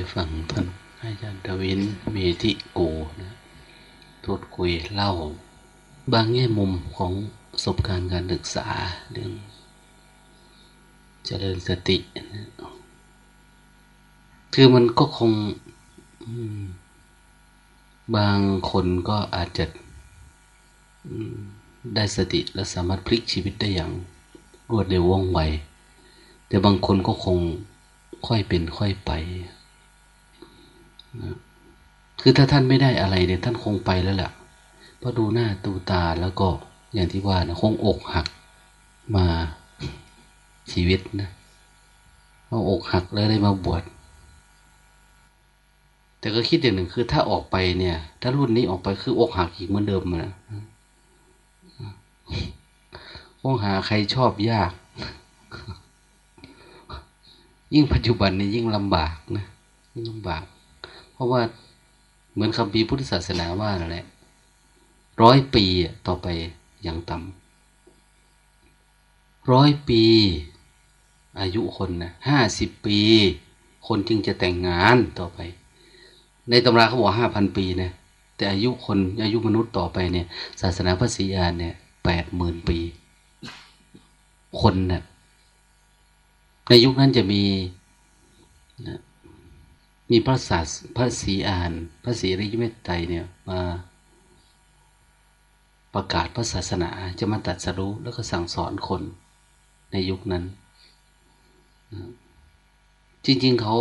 ก็ได้ฟังท่านอาจารย์ทวินเมธิโกนะทูดคุยเล่า บางแง่มุมของประสบการณ์การศึกษาเรื่องเจริญสตินะคือมันก็คงบางคนก็อาจจะได้สติและสามารถพลิกชีวิตได้อย่างรวดเร็วว่องไว แต่บางคนก็คงค่อยเป็นค่อยไป คือถ้าท่านไม่ได้อะไรเนี่ยท่านคงไปแล้วแหละพอดูหน้าตูตาแล้วก็อย่างที่ว่านะคงอกหักมาชีวิตนะพออกหักแล้วได้มาบวชแต่ก็คิดอย่างหนึ่งคือถ้าออกไปเนี่ย ถ้ารุ่นนี้ออกไปคืออกหักอีกเหมือนเดิมนะคงหาใครชอบยาก ยิ่งปัจจุบันนี้ยิ่งลำบากนะยิ่งลำบาก เพราะว่า มือนคำพีพุทธศาสนาว่าแหละร้อยปีต่อไปอย่างต่ำร้อยปี อายุคนนะห้าสิบปี คนจึงจะแต่งงานต่อไป ในตำราเขาบอกห้าพันปีนะแต่อายุคนอายุมนุษย์ต่อไปเนี่ย ศาสนาพระศรีอานเนี่ยแปดหมื่นปี คนเนะ่ยในยุคนั้นจะมีนะ มีพระศาสพระศรีอาน พระศรีริยเมตไตรเนี่ยมาประกาศพระศาสนาจะมาตัดสรู้แล้วก็สั่งสอนคนในยุคนั้น จริงๆเขา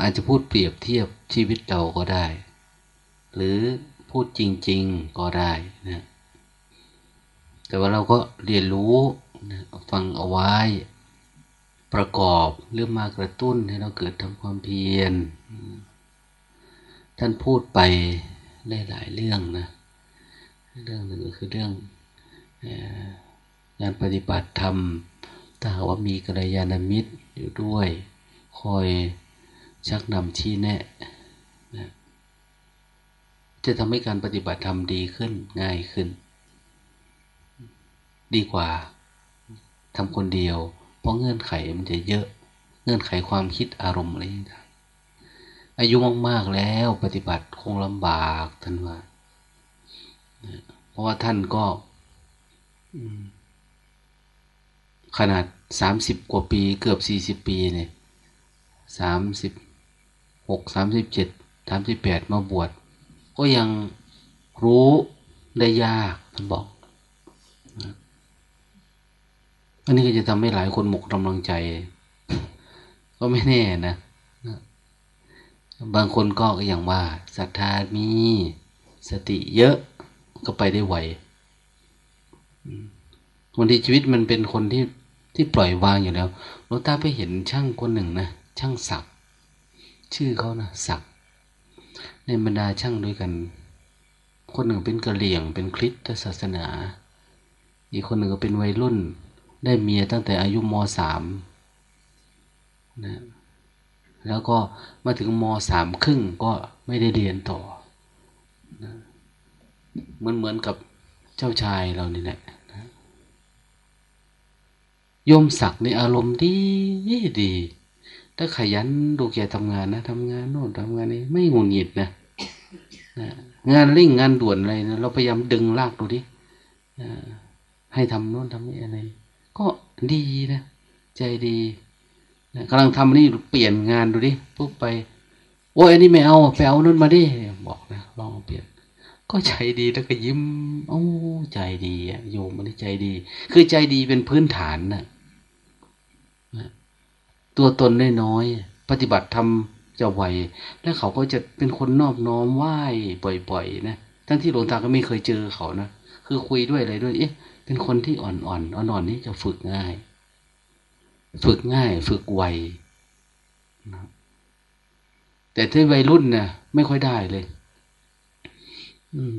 อาจจะพูดเปรียบเทียบชีวิตเราก็ได้ หรือพูดจริง ๆก็ได้นะแต่ว่าเราก็เรียนรู้นะฟังเอาไว้ ประกอบเรื่องมากระตุ้นให้เราเกิดทำความเพียร ท่านพูดไปหลายเรื่องนะ เรื่องหนึ่งก็คือเรื่องงานปฏิบัติธรรมถ้าว่ามีกัลยาณมิตรอยู่ด้วย คอยชักนำชี้แนะนะจะทำให้การปฏิบัติธรรมดีขึ้นง่ายขึ้น ดีกว่าทำคนเดียว เพราะเงื่อนไขมันจะเยอะ เงื่อนไขความคิดอารมณ์อะไรอย่างเงี้ยอายุมากๆแล้วปฏิบัติคงลำบากท่านว่า เพราะว่าท่านก็ขนาดสามสิบกว่าปีเกือบสี่สิบปีเนี่ยสามสิบหกสามสิบเจ็ดสามสิบแปดมาบวชก็ยังรู้ได้ยากท่านบอก อันนี้ก็จะทำให้หลายคนหมกกำลังใจ ก็ไม่แน่นะบางคนก็อย่างว่าศรัทธามีสติเยอะก็ไปได้ไววันที่ชีวิตมันเป็นคนที่ที่ปล่อยวางอยู่แล้วหลวงตาไปเห็นช่างคนหนึ่งนะช่างศัก ชื่อเขานะศัก ในบรรดาช่างด้วยกัน คนหนึ่งเป็นกะเหลี่ยงเป็นคริสตศาสนา อีกคนหนึ่งก็เป็นวัยรุ่น ได้เมียตั้งแต่อายุมสามนะแล้วก็มาถึงมสามครึ่งก็ไม่ได้เรียนต่อนะเหมือนเหมือนกับเจ้าชายเรานี่แหละโยมศักดิ์ในอารมณ์ดีดี ถ้าขยันดูแกทำงานนะทำงานโน่นทำงานนี้ไม่งุนหงิดนะนะงานเร่งงานด่วนอะไรนะเราพยายามดึงลากดูดิให้ทำโน่นทำนี่อะไร ก็ดีนะ ใจดีนะกำลังทำนี่เปลี่ยนงานดูดิปุ๊บไป โอ้ยอันนี้ไม่เอาไปเอานั่นมาดิบอกนะลองเปลี่ยน ก็ใจดีแล้วก็ยิ้มโอ้ใจดีอะโยมมันใจดี คือใจดีเป็นพื้นฐานนะตัวตนน้อยๆปฏิบัติทำจะไหว แล้วเขาก็จะเป็นคนนอบน้อมไหว้บ่อยๆนะทั้งที่หลวงตาก็ไม่เคยเจอเขานะ คือคุยด้วยอะไรด้วย เอ๊ะ เป็นคนที่อ่อนๆอ่อนๆนี่จะฝึกง่าย ฝึกง่าย ฝึกไวนะแต่ถ้าวัยรุ่นนะ่ะไม่ค่อยได้เลย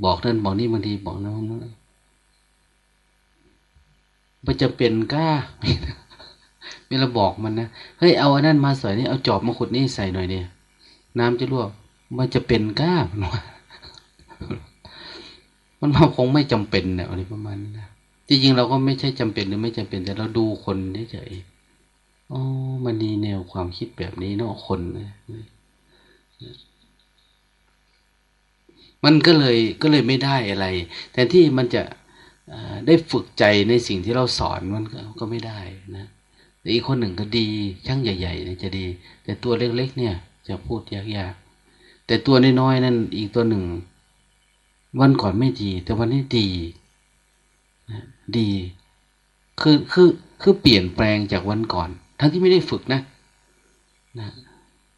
บอกนั่นบอกนี่บางทีบอกนั่นมันจะเป็นกล้าเวลาบอกมันนะเฮ้ยเอาอันนั้นมาใส่นี่เอาจอบมาขุดนี่ใส่หน่อยเนี่ยน้ำจะรั่วมันจะเป็นกล้ามันว่า มันมาคงไม่จำเป็นเนี่ยอะไรประมาณนี้นะจริงๆเราก็ไม่ใช่จำเป็นหรือไม่จำเป็น แต่เราดูคนเฉยอ๋อมันมีแนวความคิดแบบนี้เนาะคนนะมันก็เลยก็เลยไม่ได้อะไร แต่ที่มันจะได้ฝึกใจในสิ่งที่เราสอนมันก็ไม่ได้นะแต่อีกคนหนึ่งก็ดีช่างใหญ่ๆเนี่ยจะดี แต่ตัวเล็กๆ เนี่ย จะพูดยากๆแต่ตัวน้อยๆนั่นอีกตัวหนึ่ง วันก่อนไม่ดี แต่วันนี้ดีนะดีคือคือคือเปลี่ยนแปลงจากวันก่อน ทั้งที่ไม่ได้ฝึกนะนะ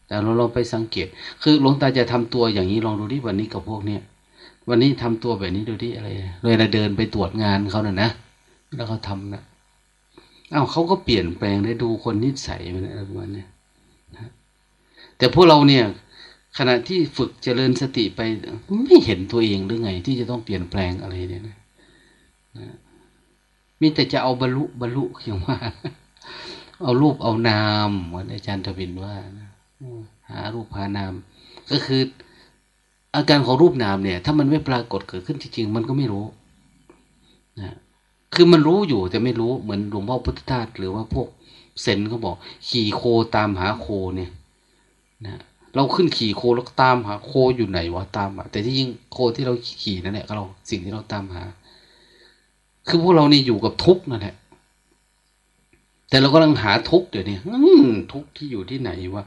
แต่เราลองไปสังเกต คือหลวงตาจะทำตัวอย่างนี้ลองดูที่วันนี้กับพวกเนี้ยวันนี้ทำตัวแบบนี้ดูที่อะไรเลยเราเดินไปตรวจงานเขาน่ะนะแล้วเขาทานะอ้าวเขาก็เปลี่ยนแปลงได้ดูคนนิสัยมันอะไรประมาณนี้นะแต่พวกเราเนี่ย ขณะที่ฝึกเจริญสติไป ไม่เห็นตัวเองหรือไง ที่จะต้องเปลี่ยนแปลงอะไรเนี่ยนะมีแต่จะเอาบรรลุบรรลุอย่างว่า เอารูปเอานามเหมือนอาจารย์ทวินว่านะหารูปหานาม ก็คือ อาการของรูปนามเนี่ย ถ้ามันไม่ปรากฏเกิดขึ้นจริงๆมันก็ไม่รู้นะคือมันรู้อยู่แต่ไม่รู้เหมือนหลวงพ่อพุทธทาสหรือว่าพวกเซนเขาบอก ขี่โคตามหาโคเนี่ย นะ เราขึ้นขี่โคแล้วตามหาโคอยู่ไหนวะตามอะแต่ที่จริงโคที่เราขี่นั่นแหละก็เราสิ่งที่เราตามหา คือพวกเราเนี่ยอยู่กับทุกข์นั่นแหละแต่เรากำลังหาทุกข์เดี๋ยวนี้ทุกข์ที่อยู่ที่ไหนวะ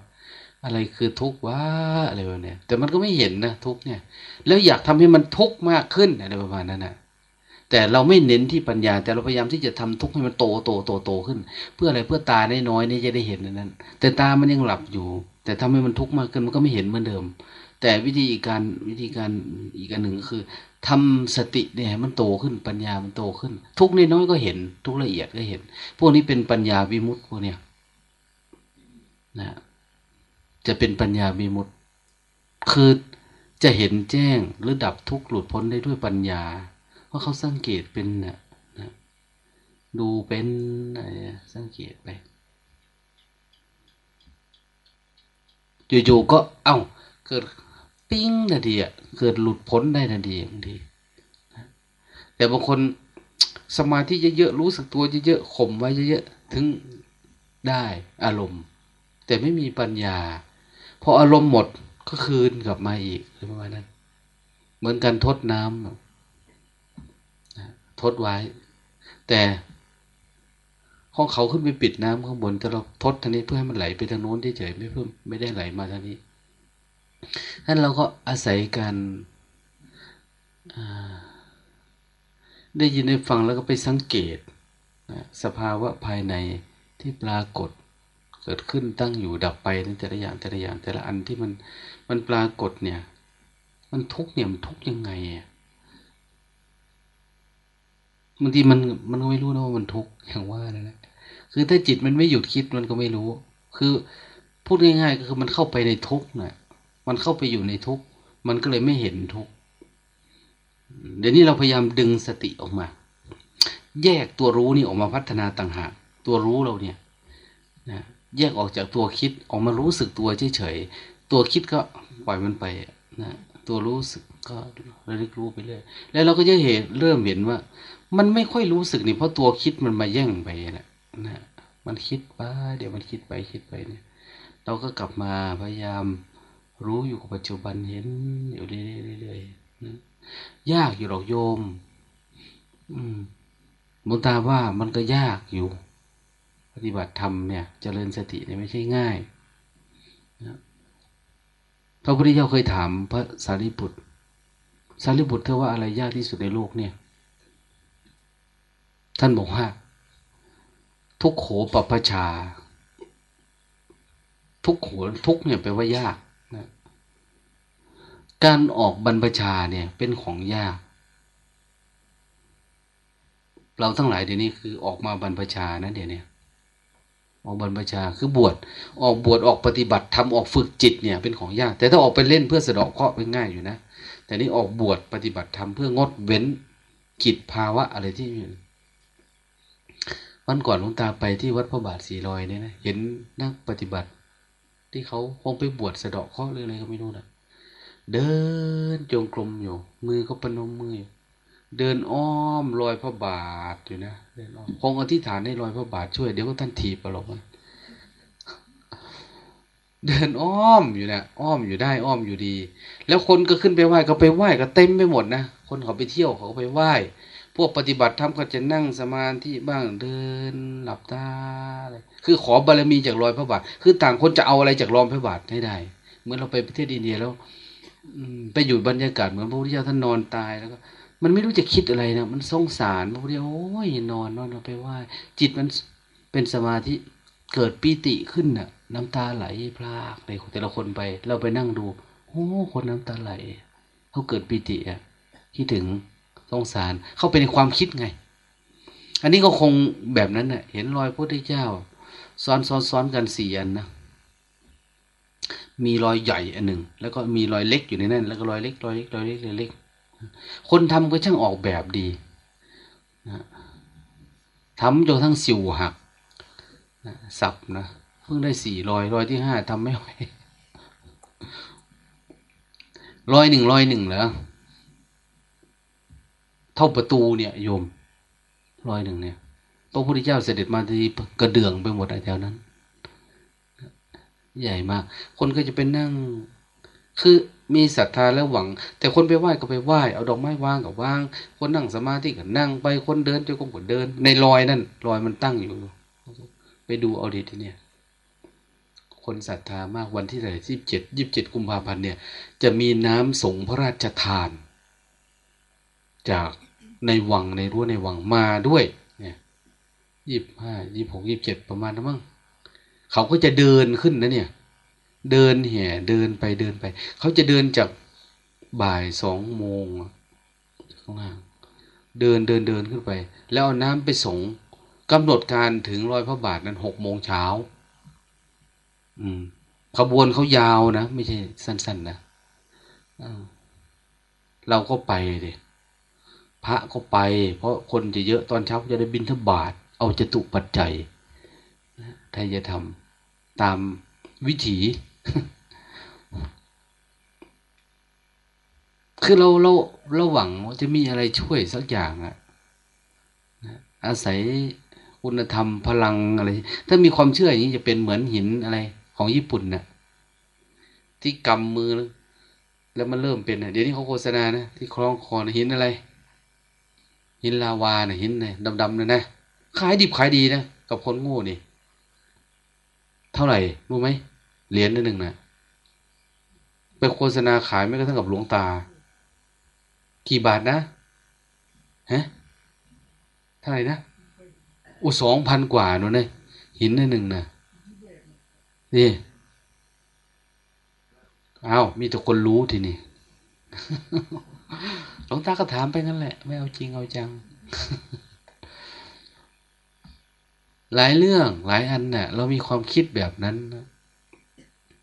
อะไรคือทุกข์วะอะไรแบบนี้แต่มันก็ไม่เห็นนะทุกข์เนี่ย แล้วอยากทำให้มันทุกข์มากขึ้นอะไรประมาณนั้นนะแต่เราไม่เน้นที่ปัญญา แต่เราพยายามที่จะทำทุกข์ให้มันโตโตโตโตขึ้น เพื่ออะไรเพื่อตาน้อยนี่จะได้เห็นนั้น แต่ตามันยังหลับอยู่ แต่ทำให้มันทุกข์มากขึ้นมันก็ไม่เห็นเหมือนเดิม แต่วิธีการวิธีการอีกอันหนึ่งก็คือทำสติเนี่ยมันโตขึ้นปัญญามันโตขึ้น ทุกน้อยก็เห็น ทุกละเอียดก็เห็น พวกนี้เป็นปัญญาวิมุตต์พวกเนี้ยนะจะเป็นปัญญามีมุตคือจะเห็นแจ้งหรือดับทุกข์หลุดพ้นได้ด้วยปัญญาเพราะเขาสังเกตเป็นนะนะดูเป็นอะไรสังเกตไป อยู่ๆก็เอา้าเกิดปิ้งนาทีอะเกิดหลุดพ้นได้นาทีบางทีแต่บางคนสมาธิเยอะๆรู้สึกตัวเยอะๆข่มไว้เยอะๆถึงได้อารมณ์ แต่ไม่มีปัญญาพออารมณ์หมดก็คืนกลับมาอีกประมาณนั้น เหมือนกันทดน้ำทดไว้ แต่ ห้องเขาขึ้นไปปิดน้ำข้างบนแต่เราทดทางนี้เพื่อให้มันไหลไปทางโน้นเฉยไม่เพิ่มไม่ได้ไหลมาทางนี้ท่านเราก็อาศัยการได้ยินได้ฟังแล้วก็ไปสังเกตสภาวะภายในที่ปรากฏเกิดขึ้นตั้งอยู่ดับไปในแต่ละอย่างแต่ละอย่างแต่ละอันที่มันมันปรากฏเนี่ย มันทุกเนี่ยมันทุกยังไงอะบางทีมันมันก็ไม่รู้นะว่ามันทุกอย่างว่านั่นแหละ คือถ้าจิตมันไม่หยุดคิดมันก็ไม่รู้ คือพูดง่ายๆก็คือมันเข้าไปในทุกน่ะมันเข้าไปอยู่ในทุก มันก็เลยไม่เห็นทุก เดี๋ยวนี้เราพยายามดึงสติออกมา แยกตัวรู้นี่ออกมาพัฒนาต่างหาก ตัวรู้เราเนี่ยนะแยกออกจากตัวคิดออกมารู้สึกตัวเฉยๆ ตัวคิดก็ปล่อยมันไปนะตัวรู้สึกก็ระลึกรู้ไปเรื่อย แล้วเราก็จะเห็นเริ่มเห็นว่า มันไม่ค่อยรู้สึกนี่เพราะตัวคิดมันมาแย่งไปนะ นะมันคิดไปเดี๋ยวมันคิดไปคิดไปเนี่ย เราก็กลับมาพยายามรู้อยู่กับปัจจุบันเห็นอยู่เรื่อยๆนะยากอยู่หรอกโยม อืมมุตาว่ามันก็ยากอยู่ ปฏิบัติธรรมเนี่ยจเจริญสติเนี่ยไม่ใช่ง่ายนะพระพุทธเจ้าเคยถามพระสารีบุตร สารีบุตรเธอว่าอะไรยากที่สุดในโลกเนี่ย ท่านบอกว่า ทุกโขปปชา ทุกโขทุกเนี่ยแปลว่ายากนะการออกบรรพชาเนี่ยเป็นของยาก เราทั้งหลายเดี๋ยวนี้คือออกมาบรรพชานะเดี๋ยวนี้ออกบรรพชาคือบวชออกบวชออกปฏิบัติทำออกฝึกจิตเนี่ยเป็นของยาก แต่ถ้าออกไปเล่นเพื่อสะดอกเคราะห์เป็นง่ายอยู่นะ แต่นี่ออกบวชปฏิบัติทำเพื่องดเว้นกิจภาวะอะไรที่ วันก่อนหลุงตาไปที่วัดพระบาทสีลอยเนี่ยนะเห็นนักปฏิบัติ ที่เขาคงไปบวชสะดอกเคาะห์หรืออะไรก็ไม่รู้นะเดินจงกรมอยู่ มือก็ปนมมืออยู่เดินอ้อมรอยพระบาทอยู่นะเดินอ้อมคงอธิษฐานให้รอยพระบาทช่วยเดี๋ยวก็ท่านถีบไปหรอกเดินอ้อมอยู่นะอ้อมอยู่ได้อ้อมอยู่ดี แล้วคนก็ขึ้นไปไหว้ก็ไปไหว้ก็เต็มไปหมดนะคนเขาไปเที่ยวเขาก็ไปไหว้ พวกปฏิบัติธรรมก็จะนั่งสมาธิบ้างเดินหลับตาอะไรคือขอบารมีจากรอยพระบาท คือต่างคนจะเอาอะไรจากรอยพระบาทให้ได้ เหมือนเราไปประเทศอินเดียแล้วไปอยู่บรรยากาศเหมือนพระพุทธเจ้าท่านนอนตายแล้วก็มันไม่รู้จะคิดอะไรนะมันสงสารพระพุทธเจ้าโอ้ยนอนนอนเราไปไหว้จิตมันเป็นสมาธิเกิดปีติขึ้นน่ะ น้ำตาไหลพลากในแต่ละคนไป เราไปนั่งดูโอ้คนน้ำตาไหลเขาเกิดปีติอะคิดถึง สงสาร เข้าไปในความคิดไง อันนี้ก็คงแบบนั้นน่ะ เห็นรอยพระพุทธเจ้า ซ้อนซ้อนซ้อนกันสี่อันนะมีรอยใหญ่อันหนึ่ง แล้วก็มีรอยเล็กอยู่ในนั้น แล้วก็รอยเล็กรอยเล็กรอยเล็กรอยเล็ก คนทำก็ช่างออกแบบดีนะทำจนทั้งสิวหักนะสับนะเพิ่งได้สี่รอยรอยที่ห้าทำไม่ไหวรอยหนึ่งรอยหนึ่งเหรอ ท่าประตูเนี่ยโยมรอยหนึ่งเนี่ยพระพุทธเจ้าเสด็จมาที่กระเดื่องไปหมดไอ้แถวนั้น ใหญ่มาก คนก็จะเป็นนั่ง คือมีศรัทธาแล้วหวัง แต่คนไปไหว้ก็ไปไหว้ เอาดอกไม้วางกับวาง คนนั่งสมาธิก็นั่งไปคนเดินจะก้มก็เดิน ในรอยนั่นรอยมันตั้งอยู่ ไปดูเอาดีทีเนี่ย คนศรัทธามากวันที่เท่าไหร่ยี่สิบเจ็ดยี่สิบเจ็ดกุมภาพันธ์เนี่ย จะมีน้ำสงพระราชทาน จาก ในวังในรั้วในวังมาด้วย เนี่ยยี่สิบห้ายี่บหกยี่บเจ็ดประมาณนั้นมั้งเขาก็จะเดินขึ้นนะเนี่ย เดินแห่เดินไปเดินไป เขาจะเดินจากบ่ายสองโมงข้างล่างเดินเดินเดินขึ้นไป แล้วเอาน้ำไปส่งกำหนดการถึงรอยพระบาทนั้นหกโมงเช้า อืม ขบวนเขายาวนะ ไม่ใช่สั้น ๆนะเราก็ไปเด็ พระก็ไป เพราะคนจะเยอะตอนเช้าจะได้บินทบาทเอาจตุปัจจัยถ้าจะทำตามวิถี คือเราเราเราหวังว่าจะมีอะไรช่วยสักอย่างอะอาศัยคุณธรรมพลังอะไร ถ้ามีความเชื่ออย่างนี้จะเป็นเหมือนหินอะไร ของญี่ปุ่นนะ่ะที่กำมือ แล้วมันเริ่มเป็นเดี๋ยวนี้เขาโฆษณานะที่คล้องคอนะหินอะไร หินลาวานะหินนะดำๆนะนะขายดิบขายดีนะกับคนโง่นี่ เท่าไหร่รู้ไหมเหรียญนึงนะไปโฆษณาขายไม่กระทั่งกับหลวงตา กี่บาทนะฮะเท่าไหร่นะอุสองพันกว่านู่นเลยหินหนึ่งนะนี่เอามีแต่คนรู้ทีนี่ หลวงตาก็ถามไปงั้นแหละ ไม่เอาจริงเอาจัง หลายเรื่องหลายอันนะ่ะ เรามีความคิดแบบนั้นนะ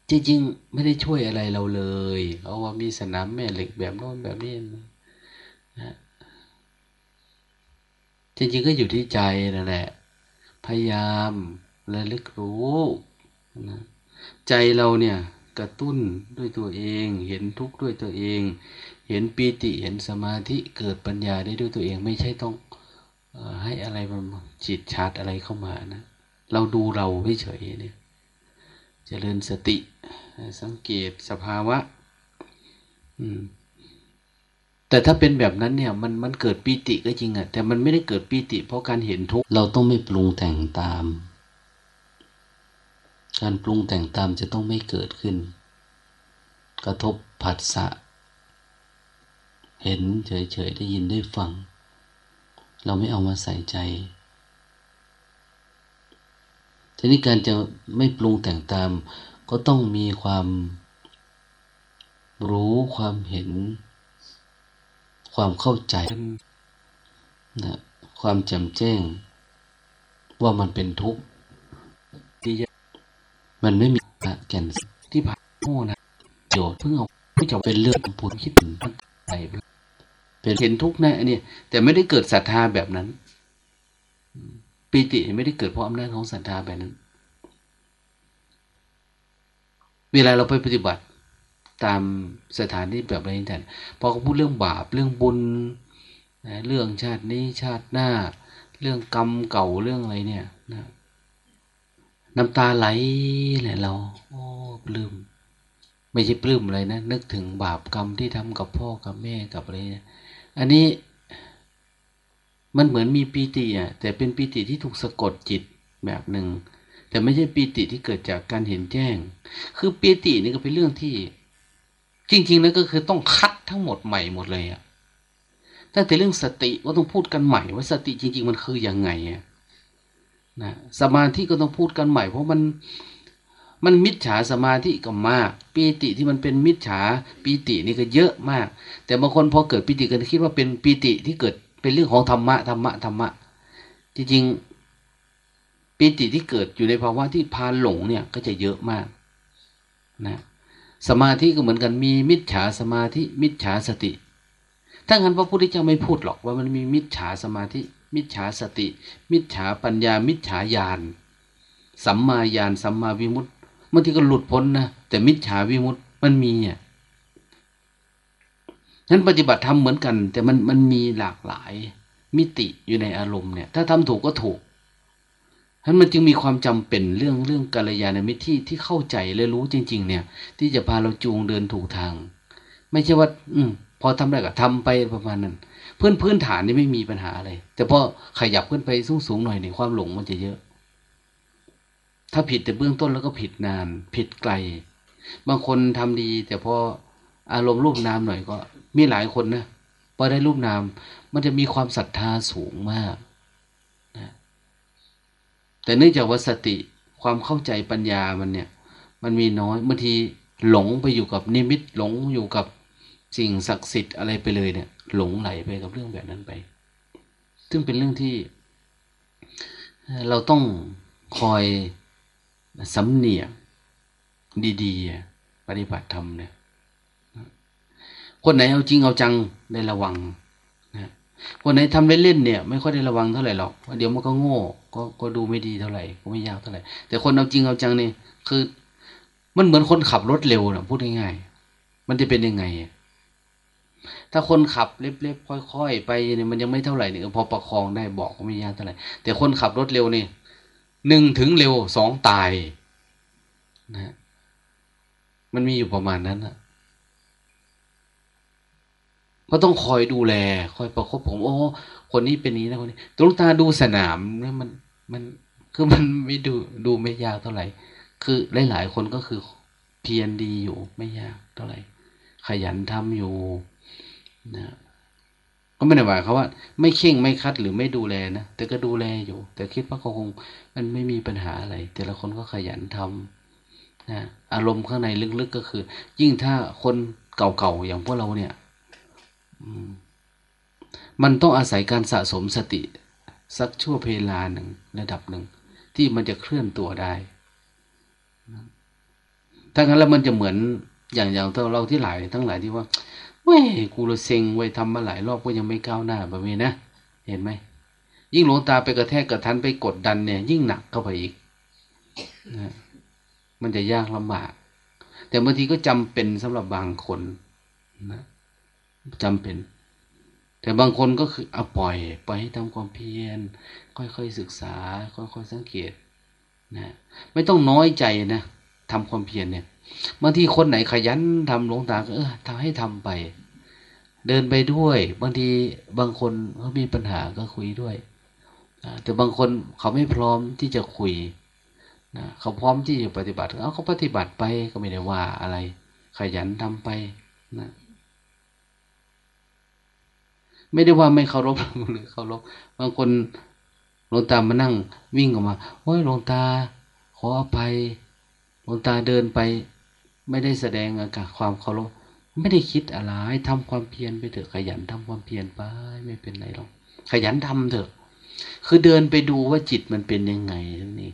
จริงๆ ไม่ได้ช่วยอะไรเราเลยเพราะว่ามีสนามแม่เหล็กแบบโน้นแบบนี้นะจริงๆก็อยู่ที่ใจนั่นแหละ พยายามระลึกรู้นะใจเราเนี่ย กระตุ้นด้วยตัวเอง เห็นทุกข์ด้วยตัวเอง เห็นปีติเห็นสมาธิเกิดปัญญาได้ด้วยตัวเองไม่ใช่ต้องให้อะไรมันจิตชาร์จอะไรเข้ามานะ เราดูเราเฉยเนี่ยจเจริญสติ สังเกตสภาวะอืมแต่ถ้าเป็นแบบนั้นเนี่ย มันมันเกิดปีติก็จริงอะแต่มันไม่ได้เกิดปีติ เพราะการเห็นทุกเราต้องไม่ปรุงแต่งตาม การปรุงแต่งตามจะต้องไม่เกิดขึ้น กระทบผัสสะ เห็นเฉยๆได้ยินได้ฟัง เราไม่เอามาใส่ใจ ทีนี้การจะไม่ปรุงแต่งตาม ก็ต้องมีความรู้ความเห็น ความเข้าใจนะความแจ่มแจ้ง ว่ามันเป็นทุกข์มันไม่มีแก่นที่ผ่านโง่นะโยชน์เพิ่งเอาเพื่อจะเป็นเรื่องผลคิดถึงไปเป็น เห็นทุกข์นะอันนี้แต่ไม่ได้เกิดศรัทธาแบบนั้นปีติไม่ได้เกิดเพราะอำนาจของศรัทธาแบบนั้น เวลาเราไปปฏิบัติตามสถานที่แบบอะไรต่างพอเขาพูดเรื่องบาปเรื่องบุญเรื่องชาตินี้ชาติหน้า เรื่องกรรมเก่าเรื่องอะไรเนี่ยนะน้ำตาไหลแหละเรา โอ้ปลื้มไม่ใช่ปลื้มอะไรนะนึกถึงบาปกรรมที่ทำกับพ่อกับแม่กับอะไร อันนี้มันเหมือนมีปีติอะ แต่เป็นปีติที่ถูกสะกดจิตแบบหนึ่ง แต่ไม่ใช่ปีติที่เกิดจากการเห็นแจ้ง คือปีตินี่ก็เป็นเรื่องที่ จริง ๆ แล้วก็คือต้องคัดทั้งหมดใหม่หมดเลยอะถ้าแต่เรื่องสติก็ต้องพูดกันใหม่ว่าสติจริง ๆ มันคือยังไงอะนะสมาธิก็ต้องพูดกันใหม่ เพราะมัน มันมิจฉาสมาธิก็มาก ปีติที่มันเป็นมิจฉาปีตินี่ก็เยอะมาก แต่บางคนพอเกิดปีติก็คิดว่าเป็นปีติที่เกิดเป็นเรื่องของธรรมะธรรมะธรรมะจริงๆปีติที่เกิดอยู่ในภาวะที่พาหลงเนี่ยก็จะเยอะมากนะสมาธิก็เหมือนกันมีมิจฉาสมาธิ มิจฉาสติ ถ้างั้นพระพุทธเจ้าไม่พูดหรอกว่ามันมีมิจฉาสมาธิ มิจฉาสติ มิจฉาปัญญา มิจฉาญาณสัมมาญาณสัมมาวิมุตติ บางทีก็หลุดพ้นนะแต่มิจฉาวิมุตติมันมีอะนั้นปฏิบัติธรรมเหมือนกัน แต่มันมันมีหลากหลาย มิติอยู่ในอารมณ์เนี่ย ถ้าทำถูกก็ถูกนั้นมันจึงมีความจำเป็นเรื่องเรื่องกัลยาณมิตรที่ที่เข้าใจและรู้จริง ๆ เนี่ย ที่จะพาเราจูงเดินถูกทาง ไม่ใช่ว่า อืม พอทำได้ก็ทำไปประมาณนั้น เพื่อนพื้นฐานนี่ไม่มีปัญหาอะไรแต่พอขยับขึ้นไปสูงสูงหน่อยเนี่ยความหลงมันจะเยอะ ถ้าผิดแต่เบื้องต้นแล้วก็ผิดนาน ผิดไกล บางคนทำดี แต่พออารมณ์รูปนามหน่อยก็ มีหลายคนนะพอได้รูปนาม มันจะมีความศรัทธาสูงมากนะแต่เนื่องจากว่าสติความเข้าใจปัญญามันเนี่ย มันมีน้อยบางทีหลงไปอยู่กับนิมิตหลงอยู่กับสิ่งศักดิ์สิทธิ์อะไรไปเลยเนี่ย หลงไหลไปกับเรื่องแบบนั้นไป ซึ่งเป็นเรื่องที่ เราต้องคอย สำเนียงดีๆ ปฏิบัติธรรมเนี่ยคนไหนเอาจริงเอาจังได้ระวังนะคนไหนทำเล่นๆเนี่ย ไม่ค่อยได้ระวังเท่าไหร่หรอกเดี๋ยวมันก็โง่ก็ก็ดูไม่ดีเท่าไหร่ก็ไม่ยากเท่าไหร่แต่คนเอาจริงเอาจังเนี่ยคือ มันเหมือนคนขับรถเร็วนะพูดง่ายๆมันจะเป็นยังไง ถ้าคนขับเล็บๆค่อย ๆ ไปเนี่ยมันยังไม่เท่าไหร่เนี่ยพอประคองได้บอกก็ไม่ยากเท่าไหร่แต่คนขับรถเร็วเนี่ย หนึ่งถึงเร็วสองตายนะมันมีอยู่ประมาณนั้นนะก็ต้องคอยดูแล คอยประคบผม โอ้ คนนี้เป็นนี้นะคนนี้ตรงตาดูสนามเนี่ยมันมันคือมันไม่ดูดูไม่ยากเท่าไหร่ คือหลาย ๆ คนก็คือเพียรดีอยู่ไม่ยากเท่าไหร่ ขยันทำอยู่นะ ก็ไม่ได้หมายเขาว่า ไม่เข่งไม่คัดหรือไม่ดูแลนะแต่ก็ดูแลอยู่ แต่คิดว่าเขาคง มันไม่มีปัญหาอะไร แต่ละคนก็ขยันทำนะอารมณ์ข้างในลึกๆก็คือ ยิ่งถ้าคนเก่าๆอย่างพวกเราเนี่ยมันต้องอาศัยการสะสมสติ สักชั่วเพลาหนึ่งระดับหนึ่ง ที่มันจะเคลื่อนตัวได้ถ้างั้นแล้วมันจะเหมือนอย่างอย่างเราที่หลายทั้งหลายที่ว่า เว้ยกูละเซ็งไว้ยทำมาหลายรอบก็ยังไม่ก้าวหน้าแบบนี้นะเห็นไหมยิ่งหลวงตาไปกระแทกกระทันไปกดดันเนี่ย ยิ่งหนักเข้าไปอีกนะมันจะยากลำบาก แต่บางทีก็จำเป็นสำหรับบางคนนะจำเป็น แต่บางคนก็คือเอาปล่อย ปล่อยให้ทำความเพียร ค่อยๆศึกษา ค่อยๆสังเกตนะไม่ต้องน้อยใจนะทำความเพียรเนี่ย บางทีคนไหนขยันทำหลวงตาก็เออทำให้ทำไป เดินไปด้วย บางทีบางคนเขามีปัญหาก็คุยด้วยแต่บางคนเขาไม่พร้อมที่จะคุยนะเขาพร้อมที่จะปฏิบัติเอาเขาปฏิบัติไปก็ไม่ได้ว่าอะไร ขยันทำไปนะไม่ได้ว่าไม่เคารพหรือเคารพบางคนหลวงตามานั่งวิ่งออกมาโอ้ยหลวงตา ขออภัยหลวงตาเดินไป ไม่ได้แสดงอาการความเคารพไม่ได้คิดอะไรทำความเพียรไปเถอะขยันทำความเพียรไปไม่เป็นไรหรอกขยันทำเถอะ คือเดินไปดูว่าจิตมันเป็นยังไงทั้งนี้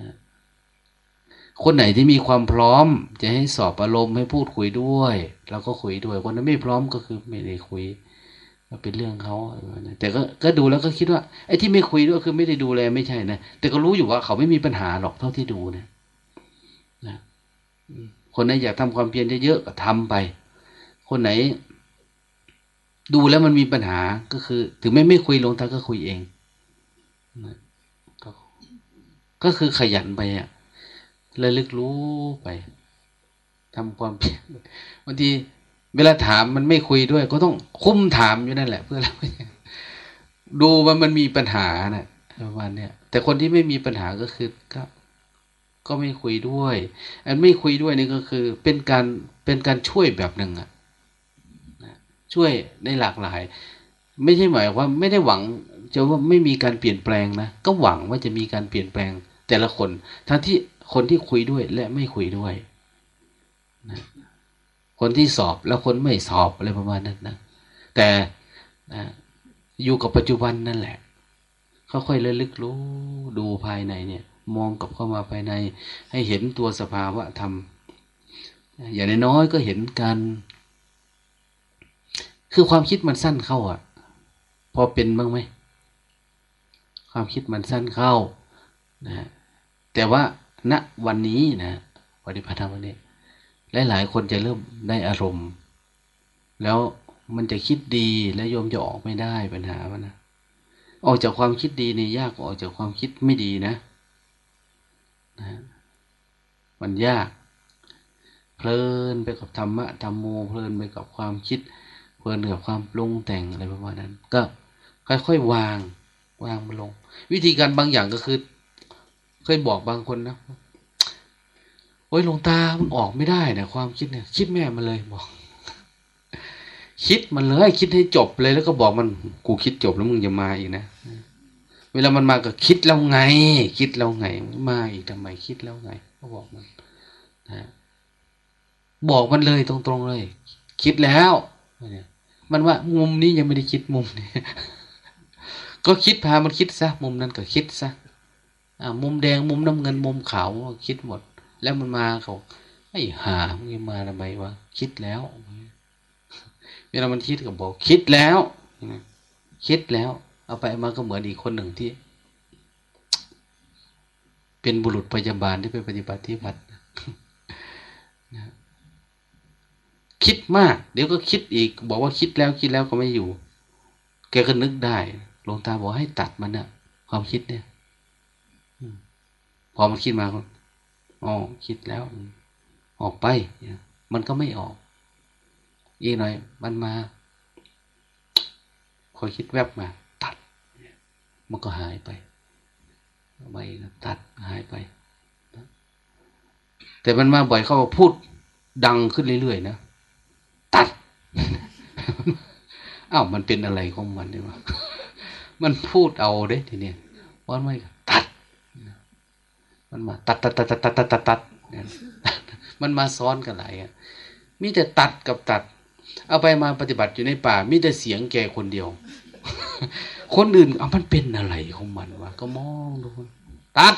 นะคนไหนที่มีความพร้อม จะให้สอบอารมณ์ให้พูดคุยด้วยเราก็คุยด้วย คนนั้นไม่พร้อมก็คือไม่ได้คุยก็เป็นเรื่องเขาแต่ก็ก็ดูแล้วก็คิดว่าไอ้ที่ไม่คุยด้วยคือไม่ได้ดูแลไม่ใช่นะแต่ก็รู้อยู่ว่าเขาไม่มีปัญหาหรอกเท่าที่ดูนะนะ คนไหนอยากทำความเพียรเยอะๆก็ทำไป คนไหน ดูแล้วมันมีปัญหาก็คือ ถึงไม่ไม่คุยลงตาก็คุยเองก็คือขยันไปอะระลึกรู้ไปทำความเพียรบางทีเวลาถามมันไม่คุยด้วย ก็ต้องคุ้มถามอยู่นั่นแหละ เพื่อเราดูว่ามันมีปัญหานะ่ะประมาณเนี้ยแต่คนที่ไม่มีปัญหาก็คือก็ ก็ไม่คุยด้วย อันไม่คุยด้วยนี่ก็คือเป็นการเป็นการช่วยแบบหนึ่งอะช่วยในหลากหลาย ไม่ใช่หมายว่าไม่ได้หวังจะว่าไม่มีการเปลี่ยนแปลงนะก็หวังว่าจะมีการเปลี่ยนแปลงแต่ละคน ทั้งที่คนที่คุยด้วยและไม่คุยด้วยนะคนที่สอบแล้วคนไม่สอบอะไรประมาณนั้นนะแต่นะอยู่กับปัจจุบันนั่นแหละค่อยๆระลึกรู้ดูภายในเนี่ย มองกลับเข้ามาภายใน ให้เห็นตัวสภาวะธรรม อย่างน้อยก็เห็นการคือความคิดมันสั้นเข้าอะ พอเป็นบ้างไหมความคิดมันสั้นเข้านะแต่ว่าณวันนี้นะปฏิพัทธวันนี้หลายๆคนจะเริ่มได้อารมณ์ แล้วมันจะคิดดีแล้วโยมจะออกไม่ได้ปัญหามันนะออกจากความคิดดีนี่ยากออกจากความคิดไม่ดีนะ นะมันยาก เพลินไปกับธรรมะธรรมโมเพลินไปกับความคิด เพลินกับความปรุงแต่งอะไรประมาณนั้น ก็ค่อยๆวางวางมันลง วิธีการบางอย่างก็คือ เคยบอกบางคนนะโอ้ยลงตามันออกไม่ได้นะความคิดเนี่ย คิดแม่มันเลยบอก คิดมันเลย คิดให้จบเลยแล้วก็บอกมันกูคิดจบแล้วมึงจะมาอีกนะ เวลามันมาก็คิดแล้วไง คิดแล้วไงมาอีกทำไมคิดแล้วไงก็บอกมันนะบอกมันเลยตรงๆเลย คิดแล้วเนี่ยมันว่ามุมนี้ยังไม่ได้คิดมุมนี้ก็คิดพามันคิดซะมุมนั้นก็คิดซะอ่ามุมแดงมุมน้ำเงินมุมขาวคิดหมด แล้วมันมาเขาไอ้หามึงมาทำไมวะคิดแล้ว เวลามันคิดกับบอก คิดแล้ว คิดแล้ว เอาไปมาก็เหมือนอีกคนหนึ่งที่ เป็นบุรุษพยาบาลที่ไปปฏิบัติที่วัดคิดมาก เดี๋ยวก็คิดอีก บอกว่าคิดแล้วคิดแล้วก็ไม่อยู่ แกก็นึกได้หลวงตาบอกให้ตัดมันเนะ่ะ ความคิดเนี่ยพอมันคิดมาอ๋อคิดแล้ว ออกไปมันก็ไม่ออก อีกหน่อย มันมาคอยคิดแวบมา มันก็หายไปไปตัดหายไปแต่มันมาบ่อยเขาพูดดังขึ้นเรื่อยๆนะตัดอ้าวมันเป็นอะไรของมันเนี่ยวะมันพูดเอาเด้ทีเนี้ยวันไม่ตัด มันมาตัดตัดตัดตัดตัดตัดตัดมันมาซ้อนกันหลายอะมีแต่ตัดกับตัด เอาไปมาปฏิบัติอยู่ในป่า มีแต่เสียงแกคนเดียว คนอื่นเอามันเป็นอะไรของมันวะก็มองดูตัด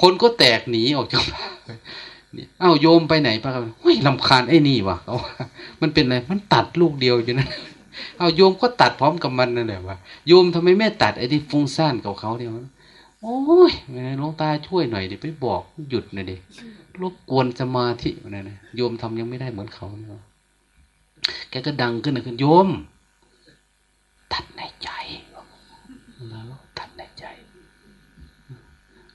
คนก็แตกหนีออกจากป่านี่เอ้าโยมไปไหนปะครับเฮ้ยลำคาญไอ้นี่วะเขามันเป็นอะไร มันตัดลูกเดียวอยู่นั่นเอาโยมก็ตัดพร้อมกับมันนั่นแหละวะโยมทำไมไม่ตัดไอ้ที่ฟุ้งซ่านกับเขาเนี่ยโอ้ยหลวงตาช่วยหน่อยดิไปบอกหยุดหน่อยดิรบกวนสมาธินั่นนะโยมทำยังไม่ได้เหมือนเขาเนาะแกก็ดังขึ้นนะขึ้นโยม ตัดในใจแล้วตัดในใจ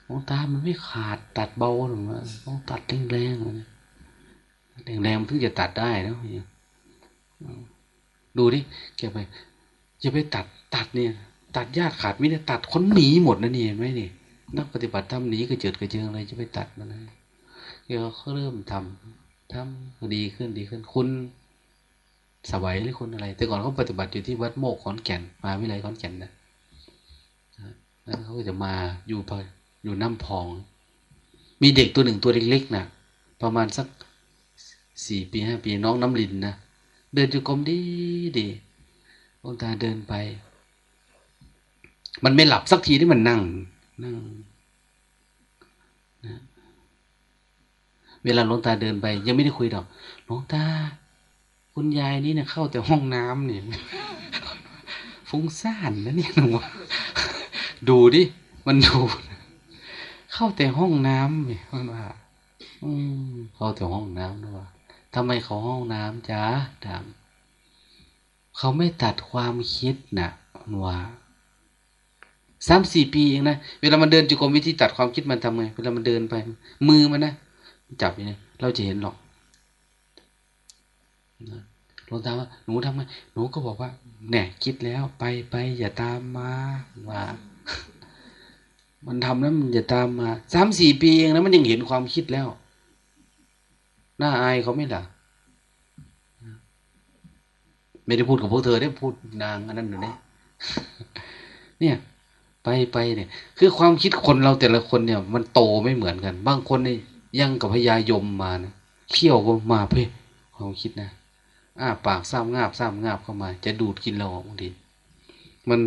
หลวงตามันไม่ขาดตัดเบาหรอกนะต้องตัดแรงๆเลยแรงๆถึงจะตัดได้นะดูดิแกไปจะไปตัดตัดเนี่ย ตัดญาติขาดไม่ได้ตัดคนหนีหมดนะนี่เห็นไหมนี่นักปฏิบัติทำหนีก็เจิดกระเจิงอะไรจะไปตัดมันนะเดี๋ยวเขาเริ่มทำทำดีขึ้นดีขึ้น คุณ สบายหรือคุณอะไร แต่ก่อนเขาปฏิบัติอยู่ที่วัดโมกขอนแก่น มาวิไลขอนแก่นนะนั้นเขาก็จะมาอยู่ไปอยู่น้ำพอง มีเด็กตัวหนึ่งตัวเล็กๆนะประมาณสักสี่ปีห้าปีน้องน้ำลินนะเดินจุกรมดีดีองตาเดินไป มันไม่หลับสักทีที่มันนั่งนั่งนะเวลาหลวงตาเดินไป ยังไม่ได้คุยดอกหลวงตา คุณยายนี่เนี่ยเข้าแต่ห้องน้ำเนี่ยฟุ้งซ่านนะเนี่ยหนูดูดิมันดูเข้าแต่ห้องน้ำเนี่ยมันว่าอืมเข้าแต่ห้องน้ำนะว่าทำไมเขาห้องน้ำจ้าถามเขาไม่ตัดความคิดนะว่าสามสี่ปีเองนะเวลามันเดินจุกรมวิธีตัดความคิดมันทำไงเวลามันเดินไป มือมันนะจับอย่างนี้เราจะเห็นหรอกนะ หลวงตาว่าหนูทำไงหนูก็บอกว่าเนี่ยคิดแล้วไปไปอย่าตามมาว่ามันทำแล้วมันอย่าตามมาสามสี่ปีเองนะมันยังเห็นความคิดแล้วน่าอายเขาไหม่ล่ะไม่ได้พูดกับพวกเธอได้พูดนางอันนั้นหนูเนี่ยเนี่ย ไปไปเนี่ย คือความคิดคนเราแต่ละคนเนี่ย มันโตไม่เหมือนกัน บางคนนี่ยังกับพญายมมานะเขี้ยวก็มาเพ่ความคิดนะ อ้าปากซ้ำงาบซ้ำงาบเข้ามา จะดูดกินเราบางทีมัน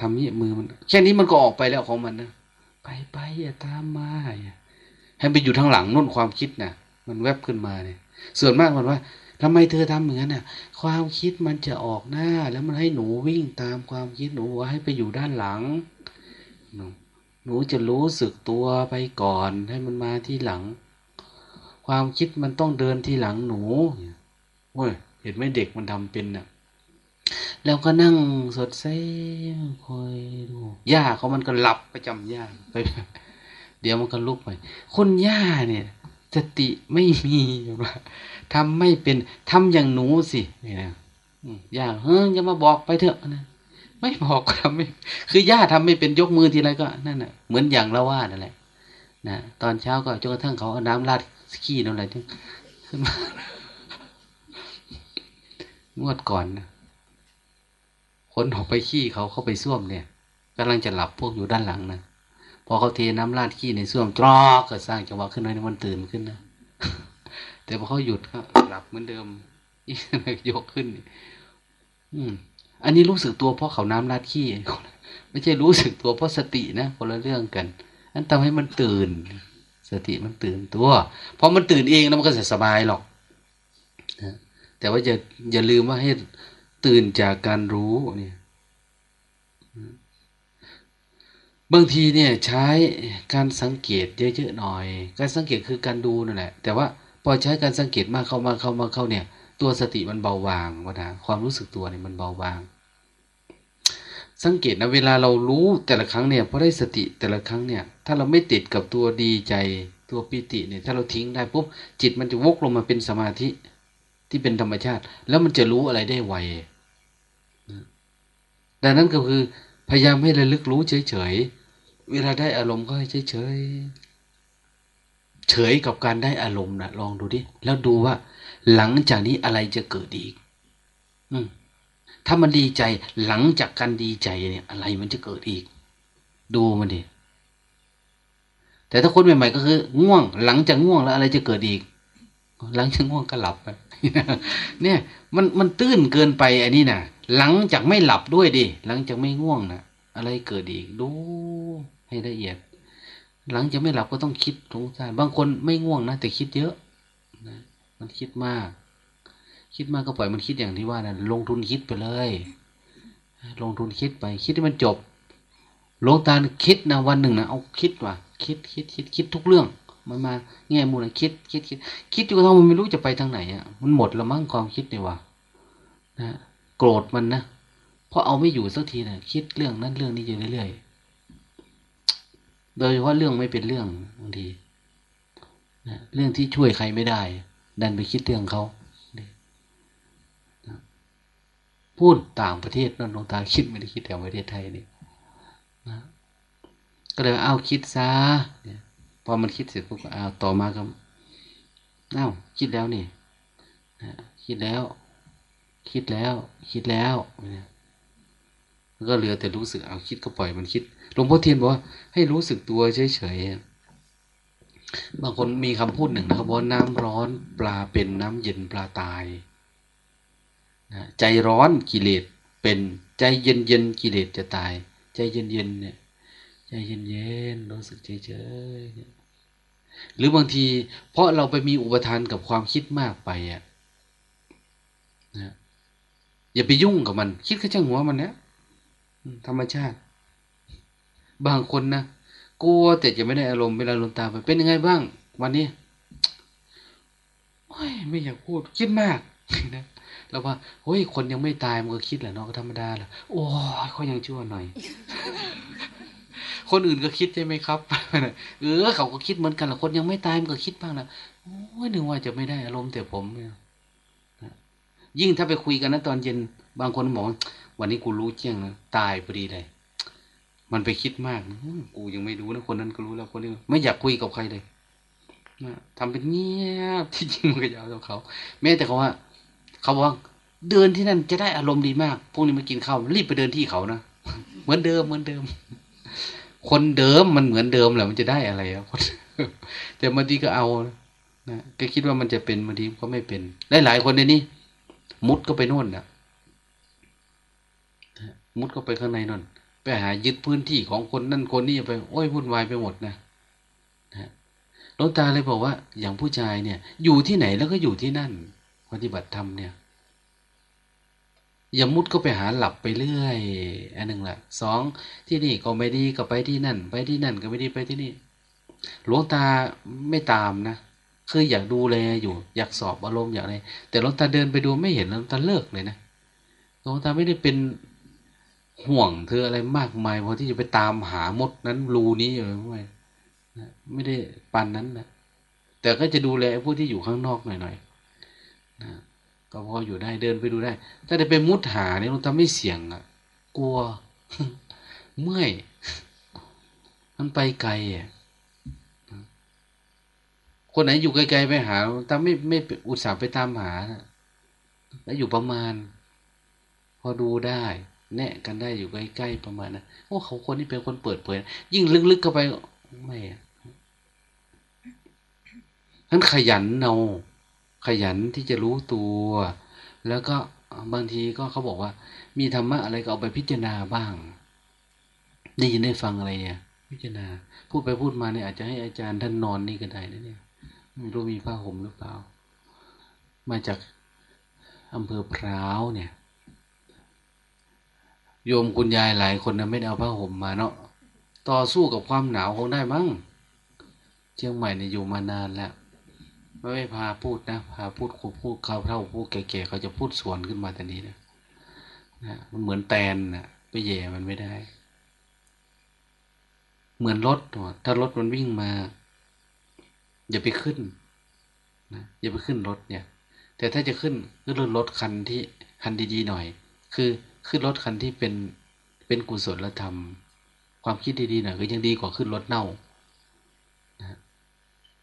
ทำนี่มือมันแค่นี้มันก็ออกไปแล้วของมันนะไปไปอย่าตามมาให้ไปอยู่ทางหลังนู่นความคิดนะมันแวบขึ้นมาเนี่ย ส่วนมากมันว่าทำไมเธอทำอย่างนั้นน่ะ ความคิดมันจะออกหน้า แล้วมันให้หนูวิ่งตามความคิดหนูว่าให้ไปอยู่ด้านหลังหนูหนูจะรู้สึกตัวไปก่อน ให้มันมาที่หลัง ความคิดมันต้องเดินที่หลังหนูโอ้ย เห็นไหมเด็กมันทำเป็นน่ะ แล้วก็นั่งสดใสคอยดูย่าเขามันก็หลับประจำย่าไปเดี๋ยวมันก็ลุกไปคนย่าเนี่ยสติไม่มีว่าทำไม่เป็นทำอย่างหนูสินี่นะย่าเฮ้ยอย่ามาบอกไปเถอะนะไม่บอกก็ทำไม่คือย่าทำไม่เป็นยกมือทีไรก็นั่นน่ะ เหมือนอย่างเราว่านั่นแหละนะตอนเช้าก็จนกระทั่งเขาเอาน้ำราดขี้นั่นแหละขึ้นมา งวดก่อนนะคนออกไปขี้เขาเข้าไปส้วมเนี่ยกำลังจะหลับพวกอยู่ด้านหลังนะพอเขาเทน้ำราดขี้ในส้วมตรอกก็สร้างจังหวะขึ้นหน่อยมันตื่นขึ้นนะแต่พอเขาหยุดก็หลับเหมือนเดิมอีกยกขึ้น อืม อันนี้รู้สึกตัวเพราะเขาน้ำราดขี้ไม่ใช่รู้สึกตัวเพราะสตินะคนละเรื่องกันนั่นทำให้มันตื่น สติมันตื่นตัวพอมันตื่นเองแล้วมันก็จะสบายหรอกนะ แต่ว่าอย่าอย่าลืมว่าให้ตื่นจากการรู้เนี่ยบางทีเนี่ยใช้การสังเกตเยอะๆหน่อย การสังเกตคือการดูนั่นแหละ แต่ว่าพอใช้การสังเกตมากเข้ามาเข้ามาเข้าเนี่ย ตัวสติมันเบาบางวะนะความรู้สึกตัวเนี่ยมันเบาบาง สังเกตนะเวลาเรารู้แต่ละครั้งเนี่ยพอได้สติแต่ละครั้งเนี่ย ถ้าเราไม่ติดกับตัวดีใจตัวปิติเนี่ยถ้าเราทิ้งได้ปุ๊บจิตมันจะวกลงมาเป็นสมาธิ ที่เป็นธรรมชาติ แล้วมันจะรู้อะไรได้ไวดังนั้นก็คือ พยายามให้ระลึกรู้เฉยๆ เวลาได้อารมณ์ก็ให้เฉยๆ เฉยกับการได้อารมณ์นะลองดูดิ แล้วดูว่า หลังจากนี้อะไรจะเกิดอีก อืมถ้ามันดีใจหลังจากการดีใจเนี่ย อะไรมันจะเกิดอีก ดูมันดิแต่ถ้าคนใหม่ๆก็คือ ง่วงหลังจากง่วงแล้วอะไรจะเกิดอีก หลังจากง่วงก็หลับเนี่ย มันมันตื้นเกินไปอันนี้นะหลังจากไม่หลับด้วยดิหลังจากไม่ง่วงนะอะไรเกิดอีกดูให้ละเอียด หลังจากไม่หลับก็ต้องคิดสงสารบางคนไม่ง่วงนะแต่คิดเยอะนะมันคิดมาก คิดมากก็ปล่อยมันคิดอย่างที่ว่านะลงทุนคิดไปเลย ลงทุนคิดไป คิดให้มันจบลงตาคิดนะวันหนึ่งนะเอาคิดว่ะคิดคิดคิดคิดทุกเรื่อง มันมาแง่มุมคิดคิดคิดคิดจนกระทั่งมันไม่รู้จะไปทางไหนอะมันหมดล้วมั้งความคิดเนี่ยว่ะนะโกรธมันนะเพราะเอาไม่อยู่สักทีนะคิดเรื่องนั้นเรื่องนี้อยู่เรื่อยๆโดยเฉพาะเรื่องไม่เป็นเรื่องบางทีนะเรื่องที่ช่วยใครไม่ได้ ดันไปคิดเรื่องเขาพูดต่างประเทศนั่นลงตาคิดไม่ได้คิดแต่ประเทศไทยนี่นะก็เลยเอาคิดซะเนี่ย พอมันคิดเสร็จปุ๊บเอาต่อมาก็เอ้าคิดแล้วนี่คิดแล้ว คิดแล้ว คิดแล้วเนี่ยก็เหลือแต่รู้สึกเอาคิดก็ปล่อยมันคิดหลวงพ่อเทียนบอกว่าให้รู้สึกตัวเฉยๆบางคนมีคำพูดหนึ่งนะครับว่าน้ำร้อนปลาเป็นน้ำเย็นปลาตายนะใจร้อนกิเลสเป็นใจเย็นเย็นกิเลสจะตาย ใจเย็นเย็นเนี่ย เย็นเย็นรู้สึกเฉยๆหรือบางที เพราะเราไปมีอุปทานกับความคิดมากไปอะนะอย่าไปยุ่งกับมัน คิดแค่ช่างหัวมันนะธรรมชาติ บางคนนะกลัวแต่จะไม่ได้อารมณ์เวลาลงตาไปเป็นยังไงบ้าง วันนี้ไม่อยากพูดคิดมากนะแล้วว่าเฮ้ยคนยังไม่ตายมันก็คิดแหละเนาะก็ธรรมดาแหละโอ้ยเขายังชั่วหน่อย คนอื่นก็คิดใช่ไหมครับ เออเขาก็คิดเหมือนกันแหละคนยังไม่ตายมันก็คิดบ้างนะโอ้ยนึกว่าจะไม่ได้อารมณ์แต่ผมเนี่ยยิ่งถ้าไปคุยกันนะตอนเย็นบางคนบอกวันนี้กูรู้เจียงนะตายพอดีเลย มันไปคิดมากกูยังไม่รู้นะคนนั้นก็รู้แล้วคนนี้ไม่อยากคุยกับใครเลยนะทำเป็นเงียบที่จริงมันก็ยาวต่อเขาแม้แต่เขาว่า เขาบอกว่าเดินที่นั่นจะได้อารมณ์ดีมากพวกนี้มากินข้าวรีบไปเดินที่เขานะเหมือนเดิมเหมือนเดิม คนเดิมมันเหมือนเดิมแหละมันจะได้อะไรอะแต่บางทีก็เอานะก็คิดว่ามันจะเป็นบางทีก็ไม่เป็นได้หลายคนในนี้มุดก็ไปโน่นนะมุดก็ไปข้างในนั่นไปหายึดพื้นที่ของคนนั่นคนนี้ไป โอ้ยวุ่นวายไปหมดนะนะหลวงตาเลยบอกว่า อย่างผู้ชายเนี่ย อยู่ที่ไหนแล้วก็อยู่ที่นั่น ปฏิบัติธรรมเนี่ย อย่ามุดก็ไปหาหลับไปเรื่อย อันหนึ่งแหละสองที่นี่ก็ไม่ดีก็ไปที่นั่น ไปที่นั่นก็ไม่ดีไปที่นี่ หลวงตาไม่ตามนะคืออยากดูแลอยู่อยากสอบอารมณ์อยากอะไรแต่หลวงตาเดินไปดูไม่เห็นหลวงตาเลิกเลยนะหลวงตาไม่ได้เป็นห่วงเธออะไรมากมายพอที่จะไปตามหามดนั้นรูนี้อยู่ไม่ไม่ได้ปันนั้นนะแต่ก็จะดูแลผู้ที่อยู่ข้างนอกหน่อยๆนะ ก็พออยู่ได้เดินไปดูได้ ถ้าได้ไปมุดหาเนี่ยเราทำไม่เสี่ยงอะกลัว เมื่อย มันไปไกลอะคนไหนอยู่ไกลๆไปหาถ้าไม่ไม่อุตส่าห์ไปตามหา แล้วอยู่ประมาณ พอดูได้ แนะกันได้อยู่ใกล้ๆประมาณนะโอ้เขาคนนี้เป็นคนเปิดเผย ยิ่งลึกๆเข้าไปไม่นั้นขยันเนา ขยันที่จะรู้ตัว แล้วก็บางทีก็เขาบอกว่า มีธรรมะอะไรก็เอาไปพิจารณาบ้างได้ยินได้ฟังอะไรเนี่ย พิจารณา พูดไปพูดมาเนี่ยอาจจะให้อาจารย์ท่านนอนนี่ก็ได้นะเนี่ยไม่รู้มีผ้าห่มหรือเปล่า มาจากอำเภอพร้าวเนี่ย โยมคุณยายหลายคนนะไม่ได้เอาผ้าห่มมาเนาะต่อสู้กับความหนาวคงได้มั้งเชียงใหม่เนี่ยอยู่มานานแล้ว ไม่พาพูดนะพาพูดครูพูดเขาเท่าพูดแก่ๆเขาจะพูดสวนขึ้นมาแต่นี้นะนะมันเหมือนแตนนะไปแย่มันไม่ได้ เหมือนรถถ้ารถมันวิ่งมา อย่าไปขึ้นนะอย่าไปขึ้นรถเนี่ย แต่ถ้าจะขึ้นก็รถรถคันที่คันดีๆหน่อย คือขึ้นรถคันที่เป็นเป็นกุศลธรรม ความคิดดีๆหน่อยก็ยังดีกว่าขึ้นรถเน่า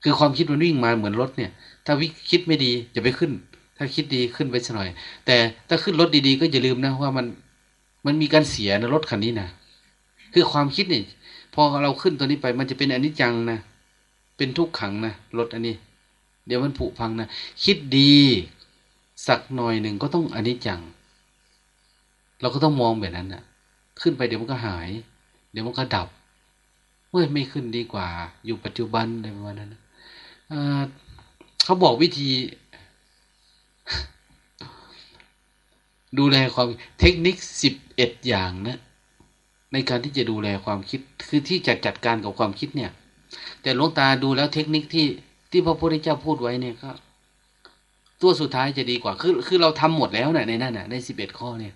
คือความคิดมันวิ่งมาเหมือนรถเนี่ย ถ้าวิคิดไม่ดีจะไปขึ้น ถ้าคิดดีขึ้นไปสักหน่อย แต่ถ้าขึ้นรถดีๆ ก็อย่าลืมนะว่ามันมันมีการเสียในรถคันนี้นะคือความคิดเนี่ยพอเราขึ้นตัวนี้ไป มันจะเป็นอนิจจังนะเป็นทุกขังนะรถอันนี้ เดี๋ยวมันผุพังนะคิดดีสักหน่อยหนึ่งก็ต้องอนิจจัง เราก็ต้องมองแบบนั้นนะขึ้นไปเดี๋ยวมันก็หาย เดี๋ยวมันก็ดับเมื่อไม่ขึ้นดีกว่า อยู่ปัจจุบันอะไรประมาณนั้น เขาบอกวิธี ดูแลความเทคนิคสิบเอ็ดอย่างนะในการที่จะดูแลความคิดคือที่จะจัดการกับความคิดเนี่ย แต่หลวงตาดูแล้วเทคนิคที่ที่พระพุทธเจ้าพูดไว้เนี่ยก็ตัวสุดท้ายจะดีกว่า คือ คือเราทำหมดแล้วนะในนั้นนะในสิบเอ็ดข้อเนี่ย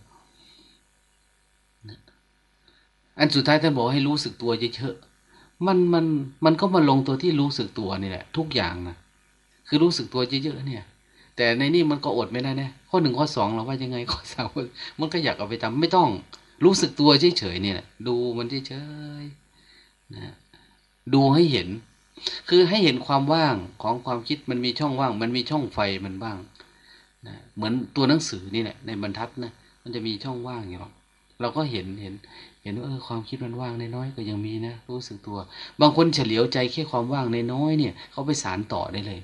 อันสุดท้ายท่านบอกให้รู้สึกตัวเยอะ มันมันมันก็มาลงตัวที่รู้สึกตัวนี่แหละทุกอย่างนะคือรู้สึกตัวเยอะๆเนี่ย แต่ในนี่มันก็อดไม่ได้นะข้อหนึ่งข้อสองเราว่ายังไงข้อสามมันก็อยากเอาไปทำไม่ต้องรู้สึกตัวเฉยๆเนี่ยดูมันเฉยๆนะดูให้เห็น คือให้เห็นความว่างของความคิดมันมีช่องว่าง มันมีช่องไฟมันบ้างนะเหมือนตัวหนังสือนี่แหละในบรรทัดนะมันจะมีช่องว่างอยู่หรอกเราก็เห็นเห็น เห็นว่าเออความคิดมันว่างน้อยๆก็ยังมีนะรู้สึกตัว บางคนเฉลียวใจแค่ความว่างน้อยๆเนี่ยเขาไปสารต่อได้เลย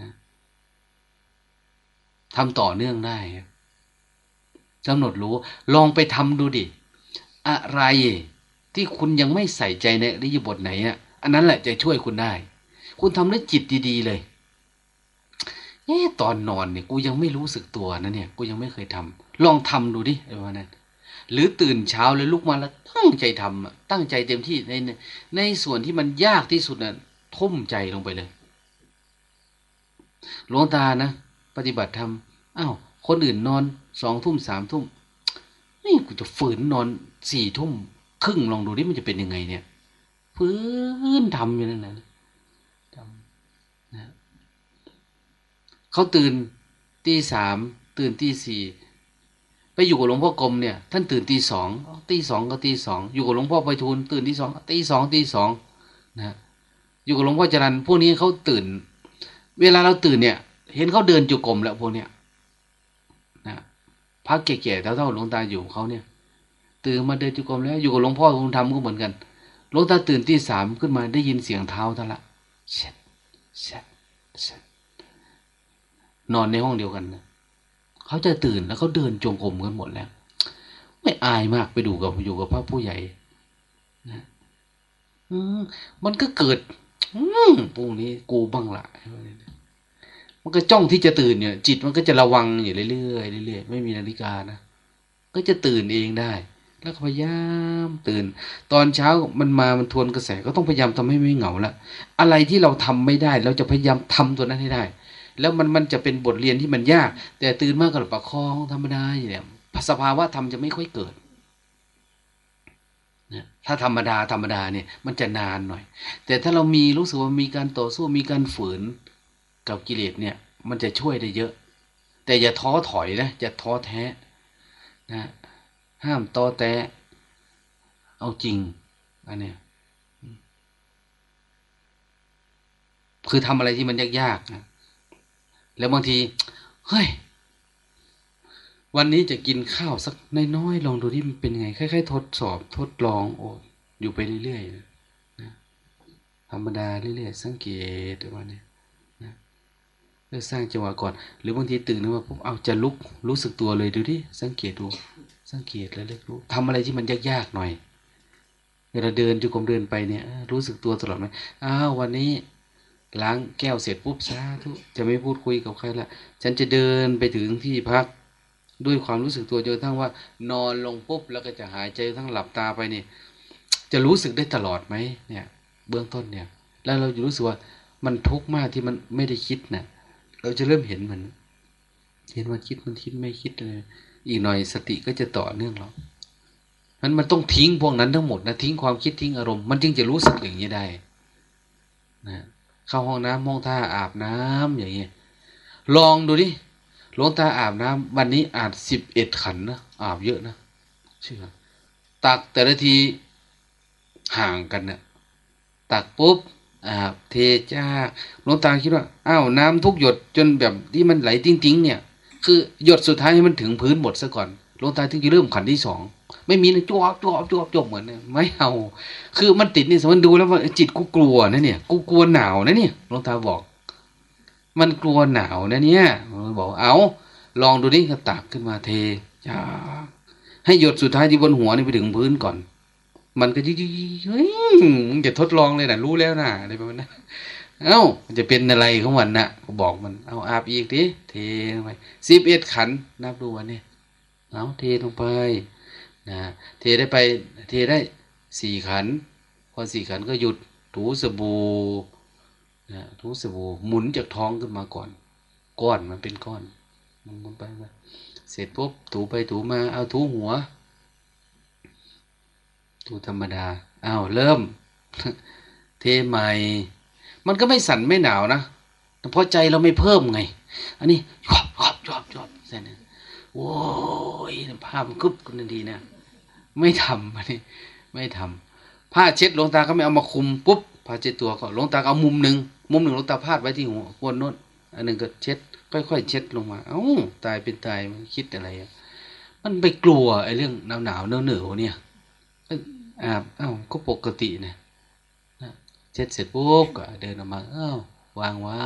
นะทำต่อเนื่องได้กำหนดรู้ ลองไปทำดูดิ อะไรที่คุณยังไม่ใส่ใจในริยบทไหนอะอันนั้นแหละจะช่วยคุณได้ คุณทำด้วยจิตดี ๆ เลยเอ๊ตอนนอนเนี่ย กูยังไม่รู้สึกตัวนะเนี่ย กูยังไม่เคยทำลองทำดูดิไอ้วันนั้น หรือตื่นเช้าเลยลุกมาแล้วตั้งใจทำตั้งใจเต็มที่ในในส่วนที่มันยากที่สุดนะ่ะทุ่มใจลงไปเลยหลวงตานะปฏิบัติธรรมอ้าวคนอื่นนอนสองทุ่มสามทุ่มนี่กูจะฝืนนอนสี่ทุ่มครึ่งลองดูดิมันจะเป็นยังไงเนี่ยพื้นทำอยู่นั่นนะทำนะเขาตื่นตีสามตื่นตีสี่ ไปอยู่กับหลวงพ่อกรมเนี่ย ท่านตื่นตีสองตีสองก็ตีสองอยู่กับหลวงพ่อไปทูลตื่นตีสองตีสองตีสองนะอยู่กับหลวงพ่อจรันพวกนี้เขาตื่น เวลาเราตื่นเนี่ย เห็นเขาเดินจุกรมแล้วพวกเนี้ยนะพักแก่ๆเท่าๆหลวงตาอยู่เขาเนี่ย ตื่นมาเดินจุกรมแล้ว อยู่กับหลวงพ่อคุณทำก็เหมือนกันหลวงตาตื่นที่สามขึ้นมาได้ยินเสียงเท้าท่านละเช็ดเช็ดเช็ดนอนในห้องเดียวกันนะ เขาจะตื่นแล้วเขาเดินจงกรมกันหมดแล้ว ไม่อายมากไปดูกับอยู่กับพระผู้ใหญ่นะมันก็เกิดพวกนี้กูบ้างละมันก็จ้องที่จะตื่นเนี่ย จิตมันก็จะระวังอยู่เรื่อยๆเรื่อยๆไม่มีนาฬิกานะก็จะตื่นเองได้ แล้วพยายามตื่น ตอนเช้ามันมามันทวนกระแสก็ต้องพยายามทำให้ไม่เหงาละอะไรที่เราทำไม่ได้ เราจะพยายามทำตัวนั้นให้ได้ แล้วมันมันจะเป็นบทเรียนที่มันยาก แต่ตื่นมากกับประคองธรรมดาอย่างเนี้ยสภาวะธรรมจะไม่ค่อยเกิดนะถ้าธรรมดาธรรมดาเนี่ยมันจะนานหน่อย แต่ถ้าเรามีรู้สึกว่ามีการต่อสู้มีการฝืนกับกิเลสเนี่ย มันจะช่วยได้เยอะ แต่อย่าท้อถอยนะอย่าท้อแท้นะห้ามต่อแต่เอาจริงอันเนี้ยคือทำอะไรที่มันยากๆนะ แล้วบางที เฮ้ย วันนี้จะกินข้าวสักน้อยๆลองดูที่มันเป็นไงคล้ายๆทดสอบทดลองโอ้อยู่ไปเรื่อยๆนะธรรมดาเรื่อยๆสังเกตว่าเนี่ยนะเลือสร้างจังหวะก่อน หรือบางทีตื่นขึ้นมาปุ๊บเอาจะลุกรู้สึกตัวเลยดูดิสังเกตดู สังเกตแล้วเลือกรู้ทำอะไรที่มันยากๆหน่อยเวลาเดินจุกมเดินไปเนี่ย รู้สึกตัวตลอดไหมอ้าววันนี้ ล้างแก้วเสร็จปุ๊บสาธุจะไม่พูดคุยกับใครละฉันจะเดินไปถึงที่พัก ด้วยความรู้สึกตัวจนทั้งว่า นอนลงปุ๊บแล้วก็จะหายใจทั้งหลับตาไปนี่ จะรู้สึกได้ตลอดไหมเนี่ย เบื้องต้นเนี่ย แล้วเราจะรู้สึกว่ามันทุกข์มากที่มันไม่ได้คิดนะ่ะ เราจะเริ่มเห็นมันเห็นมันคิดมันคิดไม่คิดเลย อีกหน่อยสติก็จะต่อเนื่องหรอกมันมันต้องทิ้งพวกนั้นทั้งหมดนะทิ้งความคิดทิ้งอารมณ์มันจึงจะรู้สึกอย่างนี้ได้นะ เข้าห้องน้ำห้องท่าอาบน้ำอย่างเงี้ยลองดูดิหลวงตาอาบน้ำวันนี้อาบสิบเอ็ดขันนะอาบเยอะนะเชื่อตักแต่ละทีห่างกันเนะ่ยตักปุ๊บอาบเทจ้าหลวงตาคิดว่าอ้าวน้ำทุกหยดจนแบบที่มันไหลติ้งๆเนี่ย คือหยดสุดท้ายให้มันถึงพื้นหมดซะก่อน ลงตาถึงจะเริ่มขันที่สองไม่มีนะจวบจวบจวบจวบเหมือนไม่เอาคือมันติดนี่สมมติดูแล้วว่าจิตกูกลัวนะเนี่ย กูกลัวหนาวนะเนี่ยลงตาบอก มันกลัวหนาวนะเนี่ยบอกเอาลองดูนี่ก็ตักขึ้นมาเทจ้าให้หยดสุดท้ายที่บนหัวนี่ไปถึงพื้นก่อน มันก็ยิ่งเฮ้ยมึงจะทดลองเลยนะรู้แล้วนะอะไรประมาณนั้นเอ้าจะเป็นอะไรของมันนะก็บอกมัน เอาอาบอีกทีเทไปสิบเอ็ดขันนับดูวันนี้ เอาเทลงไปนะเทได้ไปเทได้สี่ขันพอสี่ขันก็หยุดถูสบู่นะถูสบู่หมุนจากท้องขึ้นมาก่อน ก้อนมันเป็นก้อนมันไปมาเสร็จปุ๊บถูไปถูมาเอาถูหัว ถูธรรมดาอ้าวเริ่ม เทใหม่มันก็ไม่สั่นไม่หนาวนะเพราะใจเราไม่เพิ่มไง อันนี้ยอบยอบยอบยอบเสร็จ โอ้ยภาพกึบกันทันทีนะไม่ทำอันนี้ไม่ทำผ้าเช็ดหลวงตาก็ไม่เอามาคุมปุ๊บผ้าเช็ดตัวก็หลวงตาเอามุมหนึ่งมุมหนึ่งหลวงตาพาดไว้ที่หัวคนโน้นอันหนึ่งก็เช็ด ค่อยๆเช็ดลงมา เอ้าตายเป็นตายมันคิดอะไรอะมันไปกลัวไอ้เรื่องหนาวหนาวเนื้อเหนือเนี่ยอาบเอ้าก็ปกตินี่ยเช็ดเสร็จปุ๊บก็เดินออกมาเอ้าวางไว้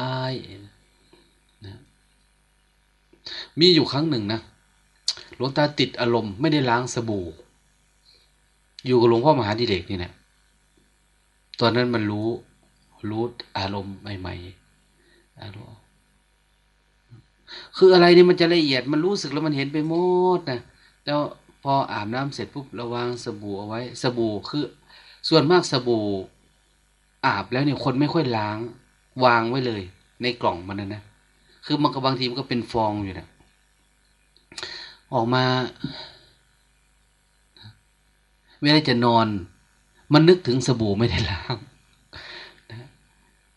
นะมีอยู่ครั้งหนึ่งนะ หลวงตาติดอารมณ์ไม่ได้ล้างสบู่ อยู่กับหลวงพ่อมหาดิเรกนี่นะตอนนั้นมันรู้รู้อารมณ์ใหม่ๆอารมณ์คืออะไรเนี่ยมันจะละเอียดมันรู้สึกแล้วมันเห็นไปหมดนะแล้วพออาบน้ำเสร็จปุ๊บระวางสบู่เอาไว้ สบู่คือ ส่วนมากสบู่ อาบแล้วเนี่ยคนไม่ค่อยล้าง วางไว้เลย ในกล่องมันนะนะคือมันก็บางทีมันก็เป็นฟองอยู่นะ ออกมาเวลาจะนอน มันนึกถึงสบู่ไม่ได้ล้างนะ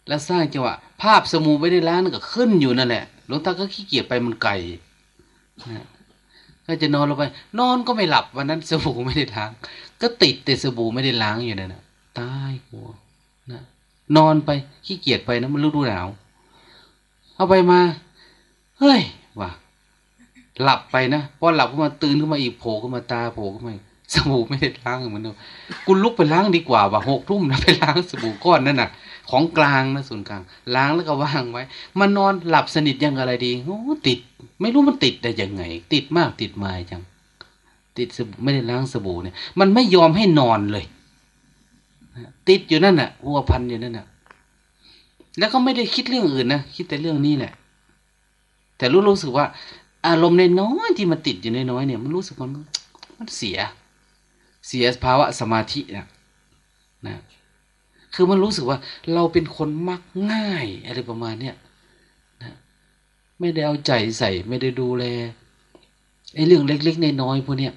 แล้วสร้างจังหวะภาพสบู่ไม่ได้ล้างก็ขึ้นอยู่นั่นแหละหลวงตาก็ขี้เกียจไปมันไกลนะก็จะนอนลงไป นอนก็ไม่หลับวันนั้นสบู่ไม่ได้ล้าง ก็ติดแต่สบู่ไม่ได้ล้างอยู่นั่นนะตายหัวนะนอนไปขี้เกียจไปนะมันฤดูหนาว เอาไปมา เฮ้ยว่ะ หลับไปนะพอหลับขึ้นมาตื่นขึ้นมาอีกโผล่ขึ้นมาตาโผล่ขึ้นมาสบู่ไม่ได้ล้างเหมือนเดิมกูลุกไปล้างดีกว่าว่ะหกทุ่มนะไปล้างสบู่ก้อนนั่นน่ะ ของกลางนะส่วนกลาง ล้างแล้วก็วางไว้ มันนอนหลับสนิทยังอะไรดีโอ้ติด ไม่รู้มันติดได้ยังไง ติดมากติดมาจัง ติดสบู่ไม่ได้ล้างสบู่เนี่ย มันไม่ยอมให้นอนเลย ติดอยู่นั่นน่ะหัวพันอยู่นั่นน่ะ แล้วก็ไม่ได้คิดเรื่องอื่นนะคิดแต่เรื่องนี้แหละ แต่รู้รู้สึกว่า อารมณ์ในน้อยที่มันติดอยู่ในน้อยเนี่ยมันรู้สึกมันมันเสีย เสียภาวะสมาธินะนะ คือมันรู้สึกว่าเราเป็นคนมักง่ายอะไรประมาณเนี้ยนะไม่ได้เอาใจใส่ไม่ได้ดูแลไอ้เรื่องเล็กๆในน้อยพวกเนี้ย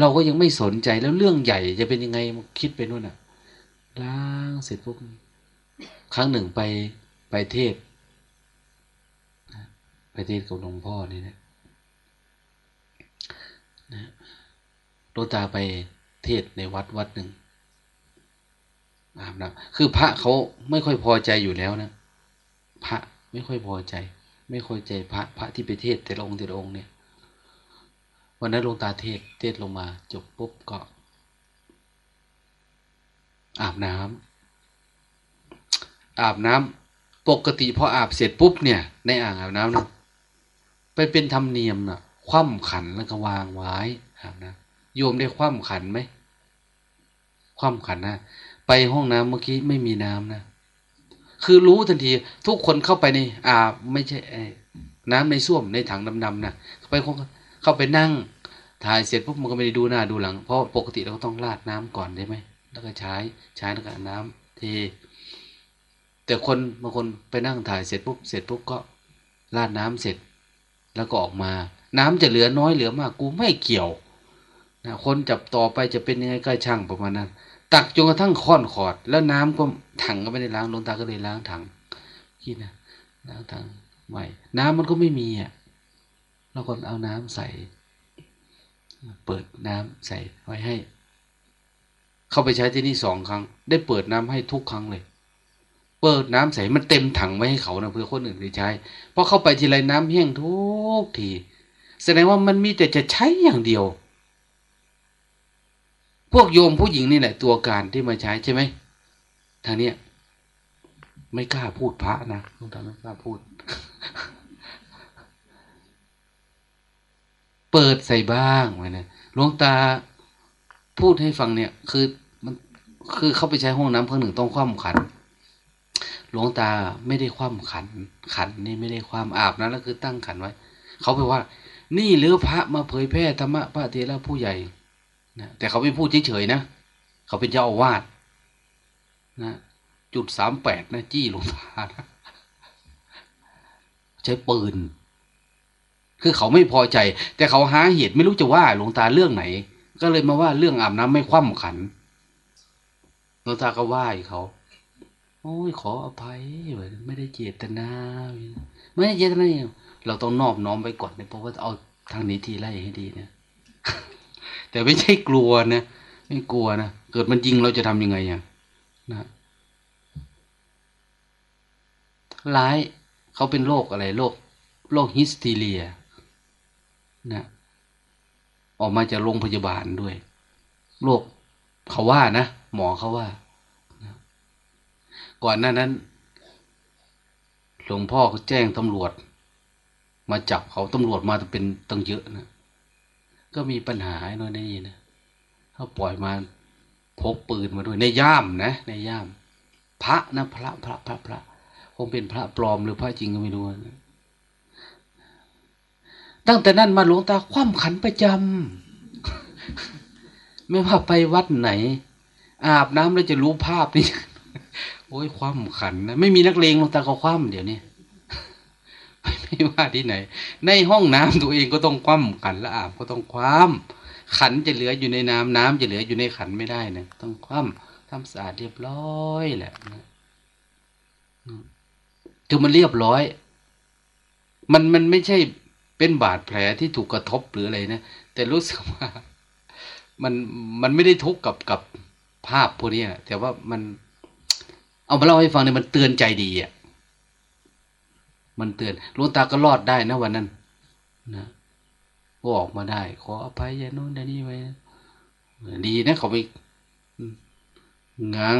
เราก็ยังไม่สนใจแล้วเรื่องใหญ่จะเป็นยังไงคิดไปนู่นน่ะล้างเสร็จปุ๊บครั้งหนึ่งไปไปเทศ ไปเทศกับหลวงพ่อนี่นะนะหลวงตาไปเทศในวัดวัดหนึ่งอาบน้ำคือพระเขาไม่ค่อยพอใจอยู่แล้วนะ พระไม่ค่อยพอใจ ไม่ค่อยใจพระพระที่ไปเทศแต่ละองค์แต่ละองค์เนี่ยวันนั้นหลวงตาเทศเทศลงมาจบปุ๊บก็อาบน้ำอาบน้ำปกติพออาบเสร็จปุ๊บเนี่ย ในอ่างอาบน้ำนะ ไปเป็นธรรมเนียมนะคว่ำขันแล้วก็วางไว้อาบน้ำโยมได้คว่ำขันไหมคว่ำขันนะไปห้องน้ำเมื่อกี้ไม่มีน้ำนะคือรู้ทันที ทุกคนเข้าไปในอาไม่ใช่น้ำในส้วมในถังดำๆนะไปเข้าไปนั่ง ถ่ายเสร็จปุ๊บมันก็ไม่ได้ดูหน้าดูหลัง เพราะปกติเราก็ต้องราดน้ำก่อนได้ไหมแล้วก็ใช้ใช้แล้วก็น้ำเท แต่คนบางคนไปนั่งถ่ายเสร็จปุ๊บเสร็จปุ๊บก็ราดน้ำเสร็จ แล้วก็ออกมา น้ำจะเหลือน้อยเหลือมากกูไม่เกี่ยวนะคนจับต่อไปจะเป็นยังไงก็ช่างประมาณนั้น ตักจนกระทั่งค่อนขอด แล้วน้ำก็ถังก็ไม่ได้ล้างลงตาก็เลยล้างถังคิดนะล้างถังใหม่น้ำมันก็ไม่มีอะเราก็เอาน้ำใส่ เปิดน้ำใส่ไว้ให้ เข้าไปใช้ที่นี่สองครั้ง ได้เปิดน้ำให้ทุกครั้งเลย เปิดน้ำใส่มันเต็มถังไว้ให้เขานะเพื่อคนอื่นได้ใช้เพราะเข้าไปทีไรน้ำแห้งทุกทีแสดงว่ามันมีแต่จะใช้อย่างเดียว พวกโยมผู้หญิงนี่แหละ ตัวการที่มาใช้ใช่ไหมทางเนี้ยไม่กล้าพูดพระนะหลวงตาไม่กล้าพูด เปิดใส่บ้างไว้นะหลวงตาพูดให้ฟังเนี่ย คือมันคือเข้าไปใช้ห้องน้ำครั้งหนึ่งต้องคว่ำขัน ลวงตาไม่ได้คว่ำขัน ขันนี่ไม่ได้ความอาบนะแล้วคือตั้งขันไว้ เขาไปว่า นี่หรือพระมาเผยแพร่ธรรมะพระเทระผู้ใหญ่นะแต่เขาไม่พูดเฉยๆนะเขาเป็นเจ้าอาวาสนะจุดสามแปดนะจี้หลวงตานะใช้ปืน คือเขาไม่พอใจ แต่เขาหาเหตุไม่รู้จะว่าหลวงตาเรื่องไหน ก็เลยมาว่าเรื่องอาบน้ำไม่คว่ำขันหลวงตาก็ว่าเขา โอ้ยขออภัยไม่ได้เจตนา ไม่ได้เจตนาเราต้องนอบน้อมไปก่อนเนี่ยเพราะว่าเอาทางนี้ทีไล่ให้ดีเนี่ย แต่ไม่ใช่กลัวนะไม่กลัวนะเกิดมันยิงเราจะทำยังไงอะนะร้ายเขาเป็นโรคอะไรโรคโรคฮิสทีเรียนะออกมาจากโรงพยาบาลด้วยโรคเขาว่านะหมอเขาว่า ก่อนหน้านั้นหลวงพ่อเขาแจ้งตำรวจ มาจับเขาตำรวจมาเป็นตั้งเยอะนะก็มีปัญหาหน่อยนี่นะเขาปล่อยมาพกปืนมาด้วยในย่ามนะ ในย่าม พระนะพระพระพระพระคงเป็นพระปลอมหรือพระจริงก็ไม่รู้นะตั้งแต่นั้นมาหลวงตาคว่ำขันประจำไม่ว่าไปวัดไหน อาบน้ำแล้วจะรู้ภาพนี่ โอ้ยคว่ำขันนะไม่มีนักเลงลงตาก็คว่ำเดี๋ยวนี้ไม่ว่าที่ไหน ในห้องน้ำตัวเองก็ต้องคว่ำกันและอาบก็ต้องคว่ำขันจะเหลืออยู่ในน้ำน้ำจะเหลืออยู่ในขันไม่ได้นะต้องคว่ำทำสะอาดเรียบร้อยแหละนะคือมันเรียบร้อย มันมันไม่ใช่เป็นบาดแผลที่ถูกกระทบหรืออะไรนะแต่รู้สึกว่า มันมันไม่ได้ทุกข์กับกับภาพพวกนี้แต่ว่ามัน เอามาเล่าให้ฟังเนี่ยมันเตือนใจดีอะมันเตือนลุงตาก็รอดได้นะวันนั้นนะก็ออกมาได้ ขออภัยยาโน้นยานี่ไว้ดีนะเขาไปง้าง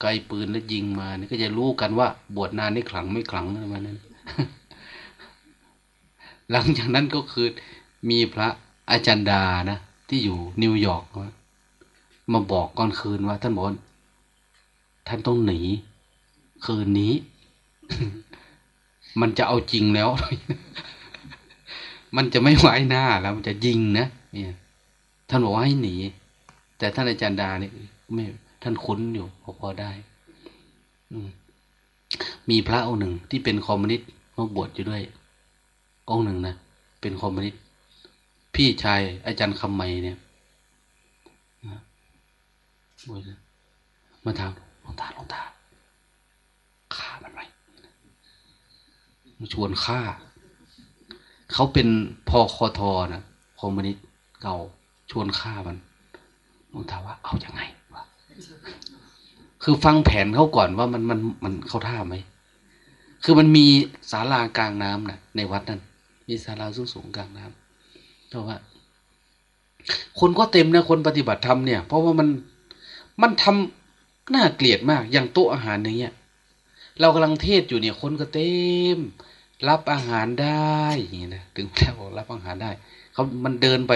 ไกลปืนแล้วยิงมานี่ก็จะรู้กันว่า บวชนานนี่ขลังไม่ขลังอะไรมานั้น หลังจากนั้นก็คือมีพระอาจารย์ดานะที่อยู่นิวยอร์กมาบอกก่อนคืนว่าท่านบอก ท่านต้องหนี คืนนี้ มันจะเอาจริงแล้ว มันจะไม่ไว้หน้าแล้ว มันจะยิงนะเนี่ยท่านบอกว่าให้หนี แต่ท่านอาจารย์ดาเนี่ยไม่ท่านคุ้นอยู่พอพอได้มีพระองค์หนึ่งที่เป็นคอมมิวนิสต์มาบวชอยู่ด้วย องค์หนึ่งนะเป็นคอมมิวนิสต์พี่ชายอาจารย์คำไมเนี่ยมาถาม ลวงตาลงตาฆ่ามันไหมชวนฆ่า เขาเป็นพอคอทอนะคอมมิวนิสต์เก่าชวนฆ่ามันมึงถาว่าเอาอยัางไงวะคือฟังแผนเขาก่อนว่ามันมันมันเข้าท่าไหมคือมันมีศาลากลางน้ำนะในวัดนั้น มีศาลาสูงสูงกลางน้ำเพราะว่า คนก็เต็มนะคนปฏิบัติธรรมเนี่ย เพราะว่ามันมันทำ น่าเกลียดมาก อย่างโต๊ะอาหารอย่างเงี้ย เรากำลังเทศอยู่เนี่ยคนก็เต็ม รับอาหารได้อย่างนี้นะถึงแล้วบอกรับอาหารได้ เขามันเดินไป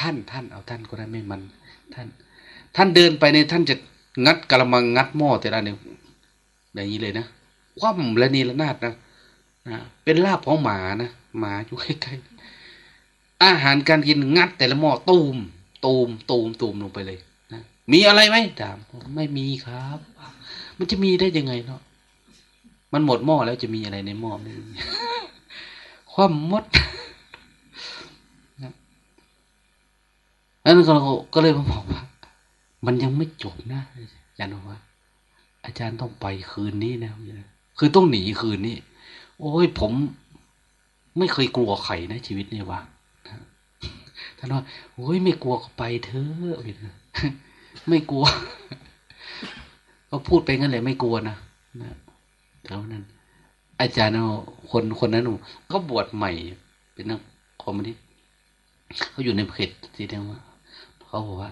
ท่านท่านเอาท่านก็ได้ไม่มัน ท่าน ท่านเดินไปในท่านจะงัดกระมังงัดหม้อแต่ละเนี่ยอย่างนี้เลยนะคว่ำและนีละนาดนะนะเป็นลาบของหมานะหมาอยู่ใกล้ๆอาหารการกินงัดแต่ละหม้อตูมตูมตูมตูมลงไปเลย มีอะไรไหมถาม ไม่มีครับ มันจะมีได้ยังไงเนาะมันหมดหม้อแล้วจะมีอะไรในหม้อไม่มีความมดนั้นก็ก็เลยมาบอกว่า มันยังไม่จบนะอาจารย์บอกว่า อาจารย์ต้องไปคืนนี้นะคือต้องหนีคืนนี้ โอ้ยผมไม่เคยกลัวไข่นะ ชีวิตนี่วะท่านว่าโอ้ยไม่กลัวก็ไปเถอะ ไม่กลัว ก็พูดไปงั้นเลยไม่กลัวนะนะเท่านั้น อาจารย์คนคนนั้นก็บวชใหม่ เป็นนักคอมมิวนิสต์เขาอยู่ในเพจที่เรียกว่าเขาบอกว่า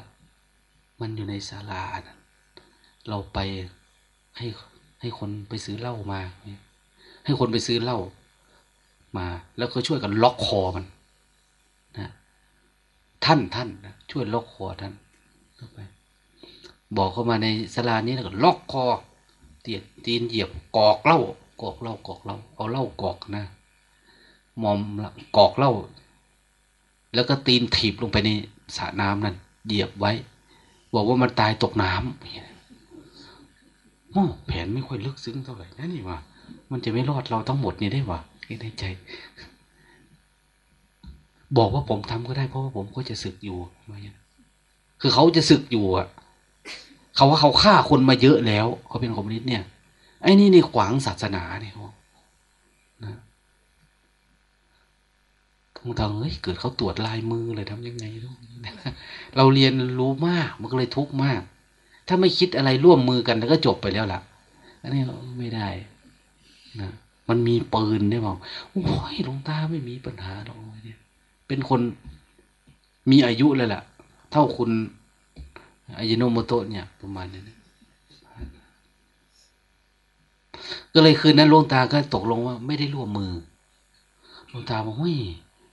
มันอยู่ในศาลาเราไปให้ให้คนไปซื้อเหล้ามา ให้คนไปซื้อเหล้ามา แล้วก็ช่วยกันล็อกคอมันนะท่านท่านนะช่วยล็อกคอท่านไป บอกเข้ามาในศาลานี้แล้วก็ล็อกคอเตียตีนเหยียบกอกเล้ากอกเล้ากอกเล้าเอาเล้ากอกนะมอมกอกเล้าแล้วก็ตีนถีบลงไปในสระน้ำนั่นเหยียบไว้ บอกว่ามันตายตกน้ำโอ้แผนไม่ค่อยลึกซึ้งเท่าไหร่นะนี่วะมันจะไม่รอดเราทั้งหมดนี่ได้วะในใจ บอกว่าผมทำก็ได้เพราะว่าผมก็จะศึกอยู่มาคือเขาจะศึกอยู่อะ เขาว่าเขาฆ่าคนมาเยอะแล้วเขาเป็นคอมมิวนิสต์เนี่ยไอ้นี่ในขวางศาสนาเนี่ยเขานะทงทางเฮ้ยเกิดเขาตรวจลายมือเลยทำยังไงลูกเราเรียนรู้มากมันก็เลยทุกข์มาก ถ้าไม่คิดอะไรร่วมมือกันแล้วก็จบไปแล้วล่ะ อันนี้ไม่ได้นะมันมีปืนได้บอกโอ้ยหลวงตาไม่มีปัญหาหรอกเนี่ย เป็นคนมีอายุเลยล่ะ เท่าคุณ อายโนโมโตะเนี่ยประมาณนี้ก็เลยคืนนั้นลวงตาก็ตกลงว่าไม่ได้ร่วมมือลวงตาบอกเฮ้ย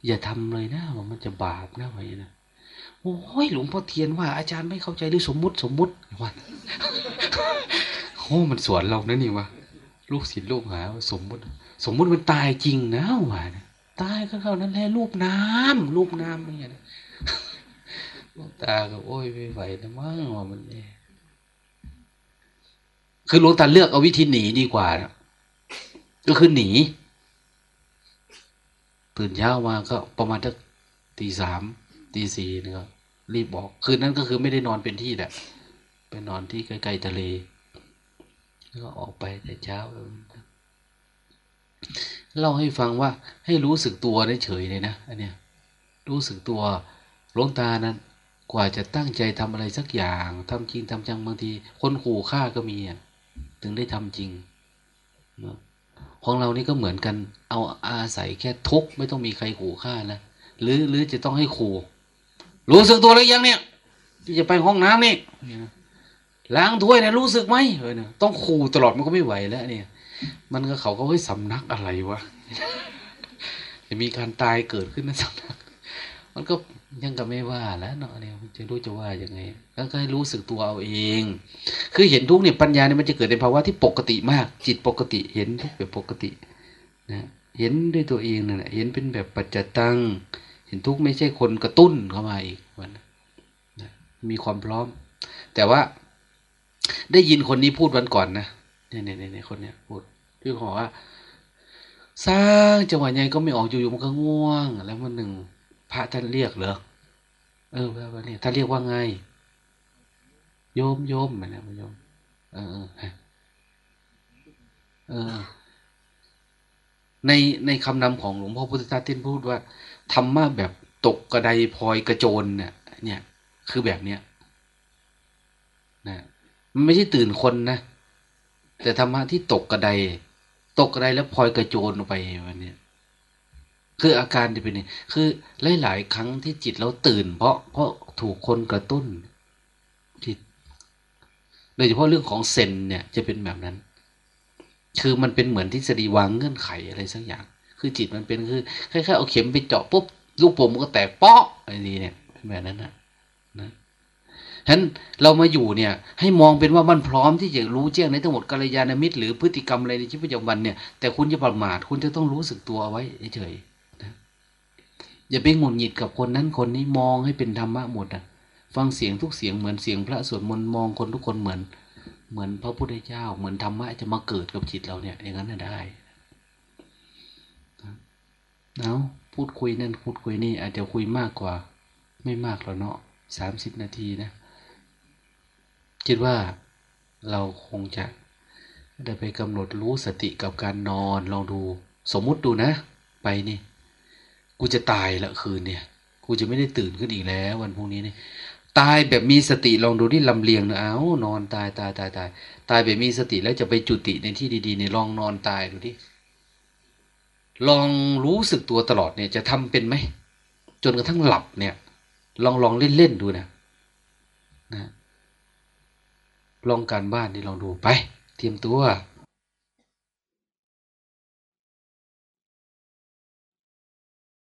อย่าทำเลยนะว่ามันจะบาปนะไว้นะโอ้ยหลวงพ่อเทียนว่า อาจารย์ไม่เข้าใจหรือสมมุติสมมุติว่าโอ้มันสวนเรานะนี่วะลูกศิษย์ลูกหาสมมุติ สมมุติมันตายจริงนะว่าตายก็เท่านั้นแหละรูปน้ำรูปน้ำอะไรอย่างเงี้ย หลวงตาก็โอ้ยไม่ไหวนะมั้งว่ามันเนี่ยคือหลวงตาเลือกเอาวิธีหนีดีกว่านะก็คือหนี ตื่นเช้ามาก็ประมาณทักตีสามตีสี่นี่ก็รีบบอกคืนนั้นก็คือไม่ได้นอนเป็นที่แหละไปนอนที่ใกล้ๆทะเล แล้วก็ออกไปแต่เช้าเล่าให้ฟังว่าให้รู้สึกตัวได้เฉยเลยนะอันเนี้ยรู้สึกตัวหลวงตานั้น กว่าจะตั้งใจทำอะไรสักอย่างทำจริงทำจังบางที คนขู่ฆ่าก็มีอะถึงได้ทำจริงของเรานี่ก็เหมือนกัน เอาอาศัยแค่ทุกไม่ต้องมีใครขู่ฆ่านะหรือหรือจะต้องให้ขู่รู้สึกตัวหรือยังเนี่ย ที่จะไปห้องน้ำนี่ล้างถ้วยเนี่ยรู้สึกไหมเออเนี่ยต้องขู่ตลอดมันก็ไม่ไหวแล้ว เนี่ย มันก็เขาก็เฮ้ยสำนักอะไรวะจะมีการตายเกิดขึ้นในสำนัก มันก็ ยังก็ไม่ว่าแล้วเนาะเนี่ยจะรู้จะว่ายังไงก็ให้รู้สึกตัวเอาเอง คือเห็นทุกเนี่ยปัญญาเนี่ยมันจะเกิดในภาวะที่ปกติมาก จิตปกติเห็นทุกแบบปกตินะเห็นด้วยตัวเองนั่นแหละเห็นเป็นแบบปัจจตัง เห็นทุกไม่ใช่คนกระตุ้นเข้ามาอีกมันนะมีความพร้อม แต่ว่าได้ยินคนนี้พูดวันก่อนนะเนี่ยเนี่ยเนี่ยคนเนี้ยพูดที่ขอว่า สร้างจังหวะใหญ่ก็ไม่ออกอยู่ๆมันก็ง่วง แล้วมันหนึ่ง พระท่านเรียกเหรอเออว่าเนี่ยท่านเรียกว่าไง โยมโยมนะโยม เออเออ ในในคำนำของหลวงพ่อพุทธทาสท่พูดว่าธรรมะแบบตกกระไดพลอยกระโจนเนี่ยเนี่ย คือแบบเนี้ยนะมันไม่ใช่ตื่นคนนะแต่ธรรมะที่ตกกระไดตกกระไดแล้วพลอยกระโจนไปวันนี้ คืออาการที่เป็นนี่คือหลายๆครั้งที่จิตเราตื่น เพราะเพราะถูกคนกระตุ้นจิตโดยเฉพาะเรื่องของเซนเนี่ยจะเป็นแบบนั้น คือมันเป็นเหมือนทฤษฎีวางเงื่อนไขอะไรสักอย่าง คือจิตมันเป็นคือคล้ายๆเอาเข็มไปเจาะปุ๊บลูกโป่งมันก็แตกเปาะอะไรนี้เนี่ยเป็นแบบนั้นนะนะฉะนั้นเรามาอยู่เนี่ย ให้มองเป็นว่ามันพร้อมที่จะรู้แจ้งในทั้งหมดกัลยาณมิตรหรือพฤติกรรมอะไรในชีวิตประจำวันเนี่ยแต่คุณจะประมาทคุณจะต้องรู้สึกตัวไว้เฉย อย่าไปหงุดหงิดกับคนนั้นคนนี้มองให้เป็นธรรมะหมดอะ ฟังเสียงทุกเสียงเหมือนเสียงพระสวดมนต์มองคนทุกคนเหมือน เหมือนพระพุทธเจ้า เหมือนธรรมะจะมาเกิดกับจิตเราเนี่ย อย่างนั้นได้เอาพูดคุยนั่นพูดคุยนี่ อาจจะคุยมากกว่า ไม่มากหรอกเนาะสามสิบนาทีนะ คิดว่าเราคงจะได้ไปกำหนดรู้สติกับการนอนลองดู สมมุติดูนะ ไปนี่ กูจะตายละคืนเนี่ย กูจะไม่ได้ตื่นขึ้นอีกแล้ว วันพรุ่งนี้เนี่ยตายแบบมีสติลองดูที่ลำเลียงนะเอานอนตายตายตายตายตายแบบมีสติแล้วจะไปจุติในที่ดีๆเนี่ยลองนอนตายดูที่ลองรู้สึกตัวตลอดเนี่ยจะทำเป็นไหมจนกระทั่งหลับเนี่ย ลองลองเล่นเล่นดูนะนะลองการบ้านนี่ลองดูไป เตรียมตัว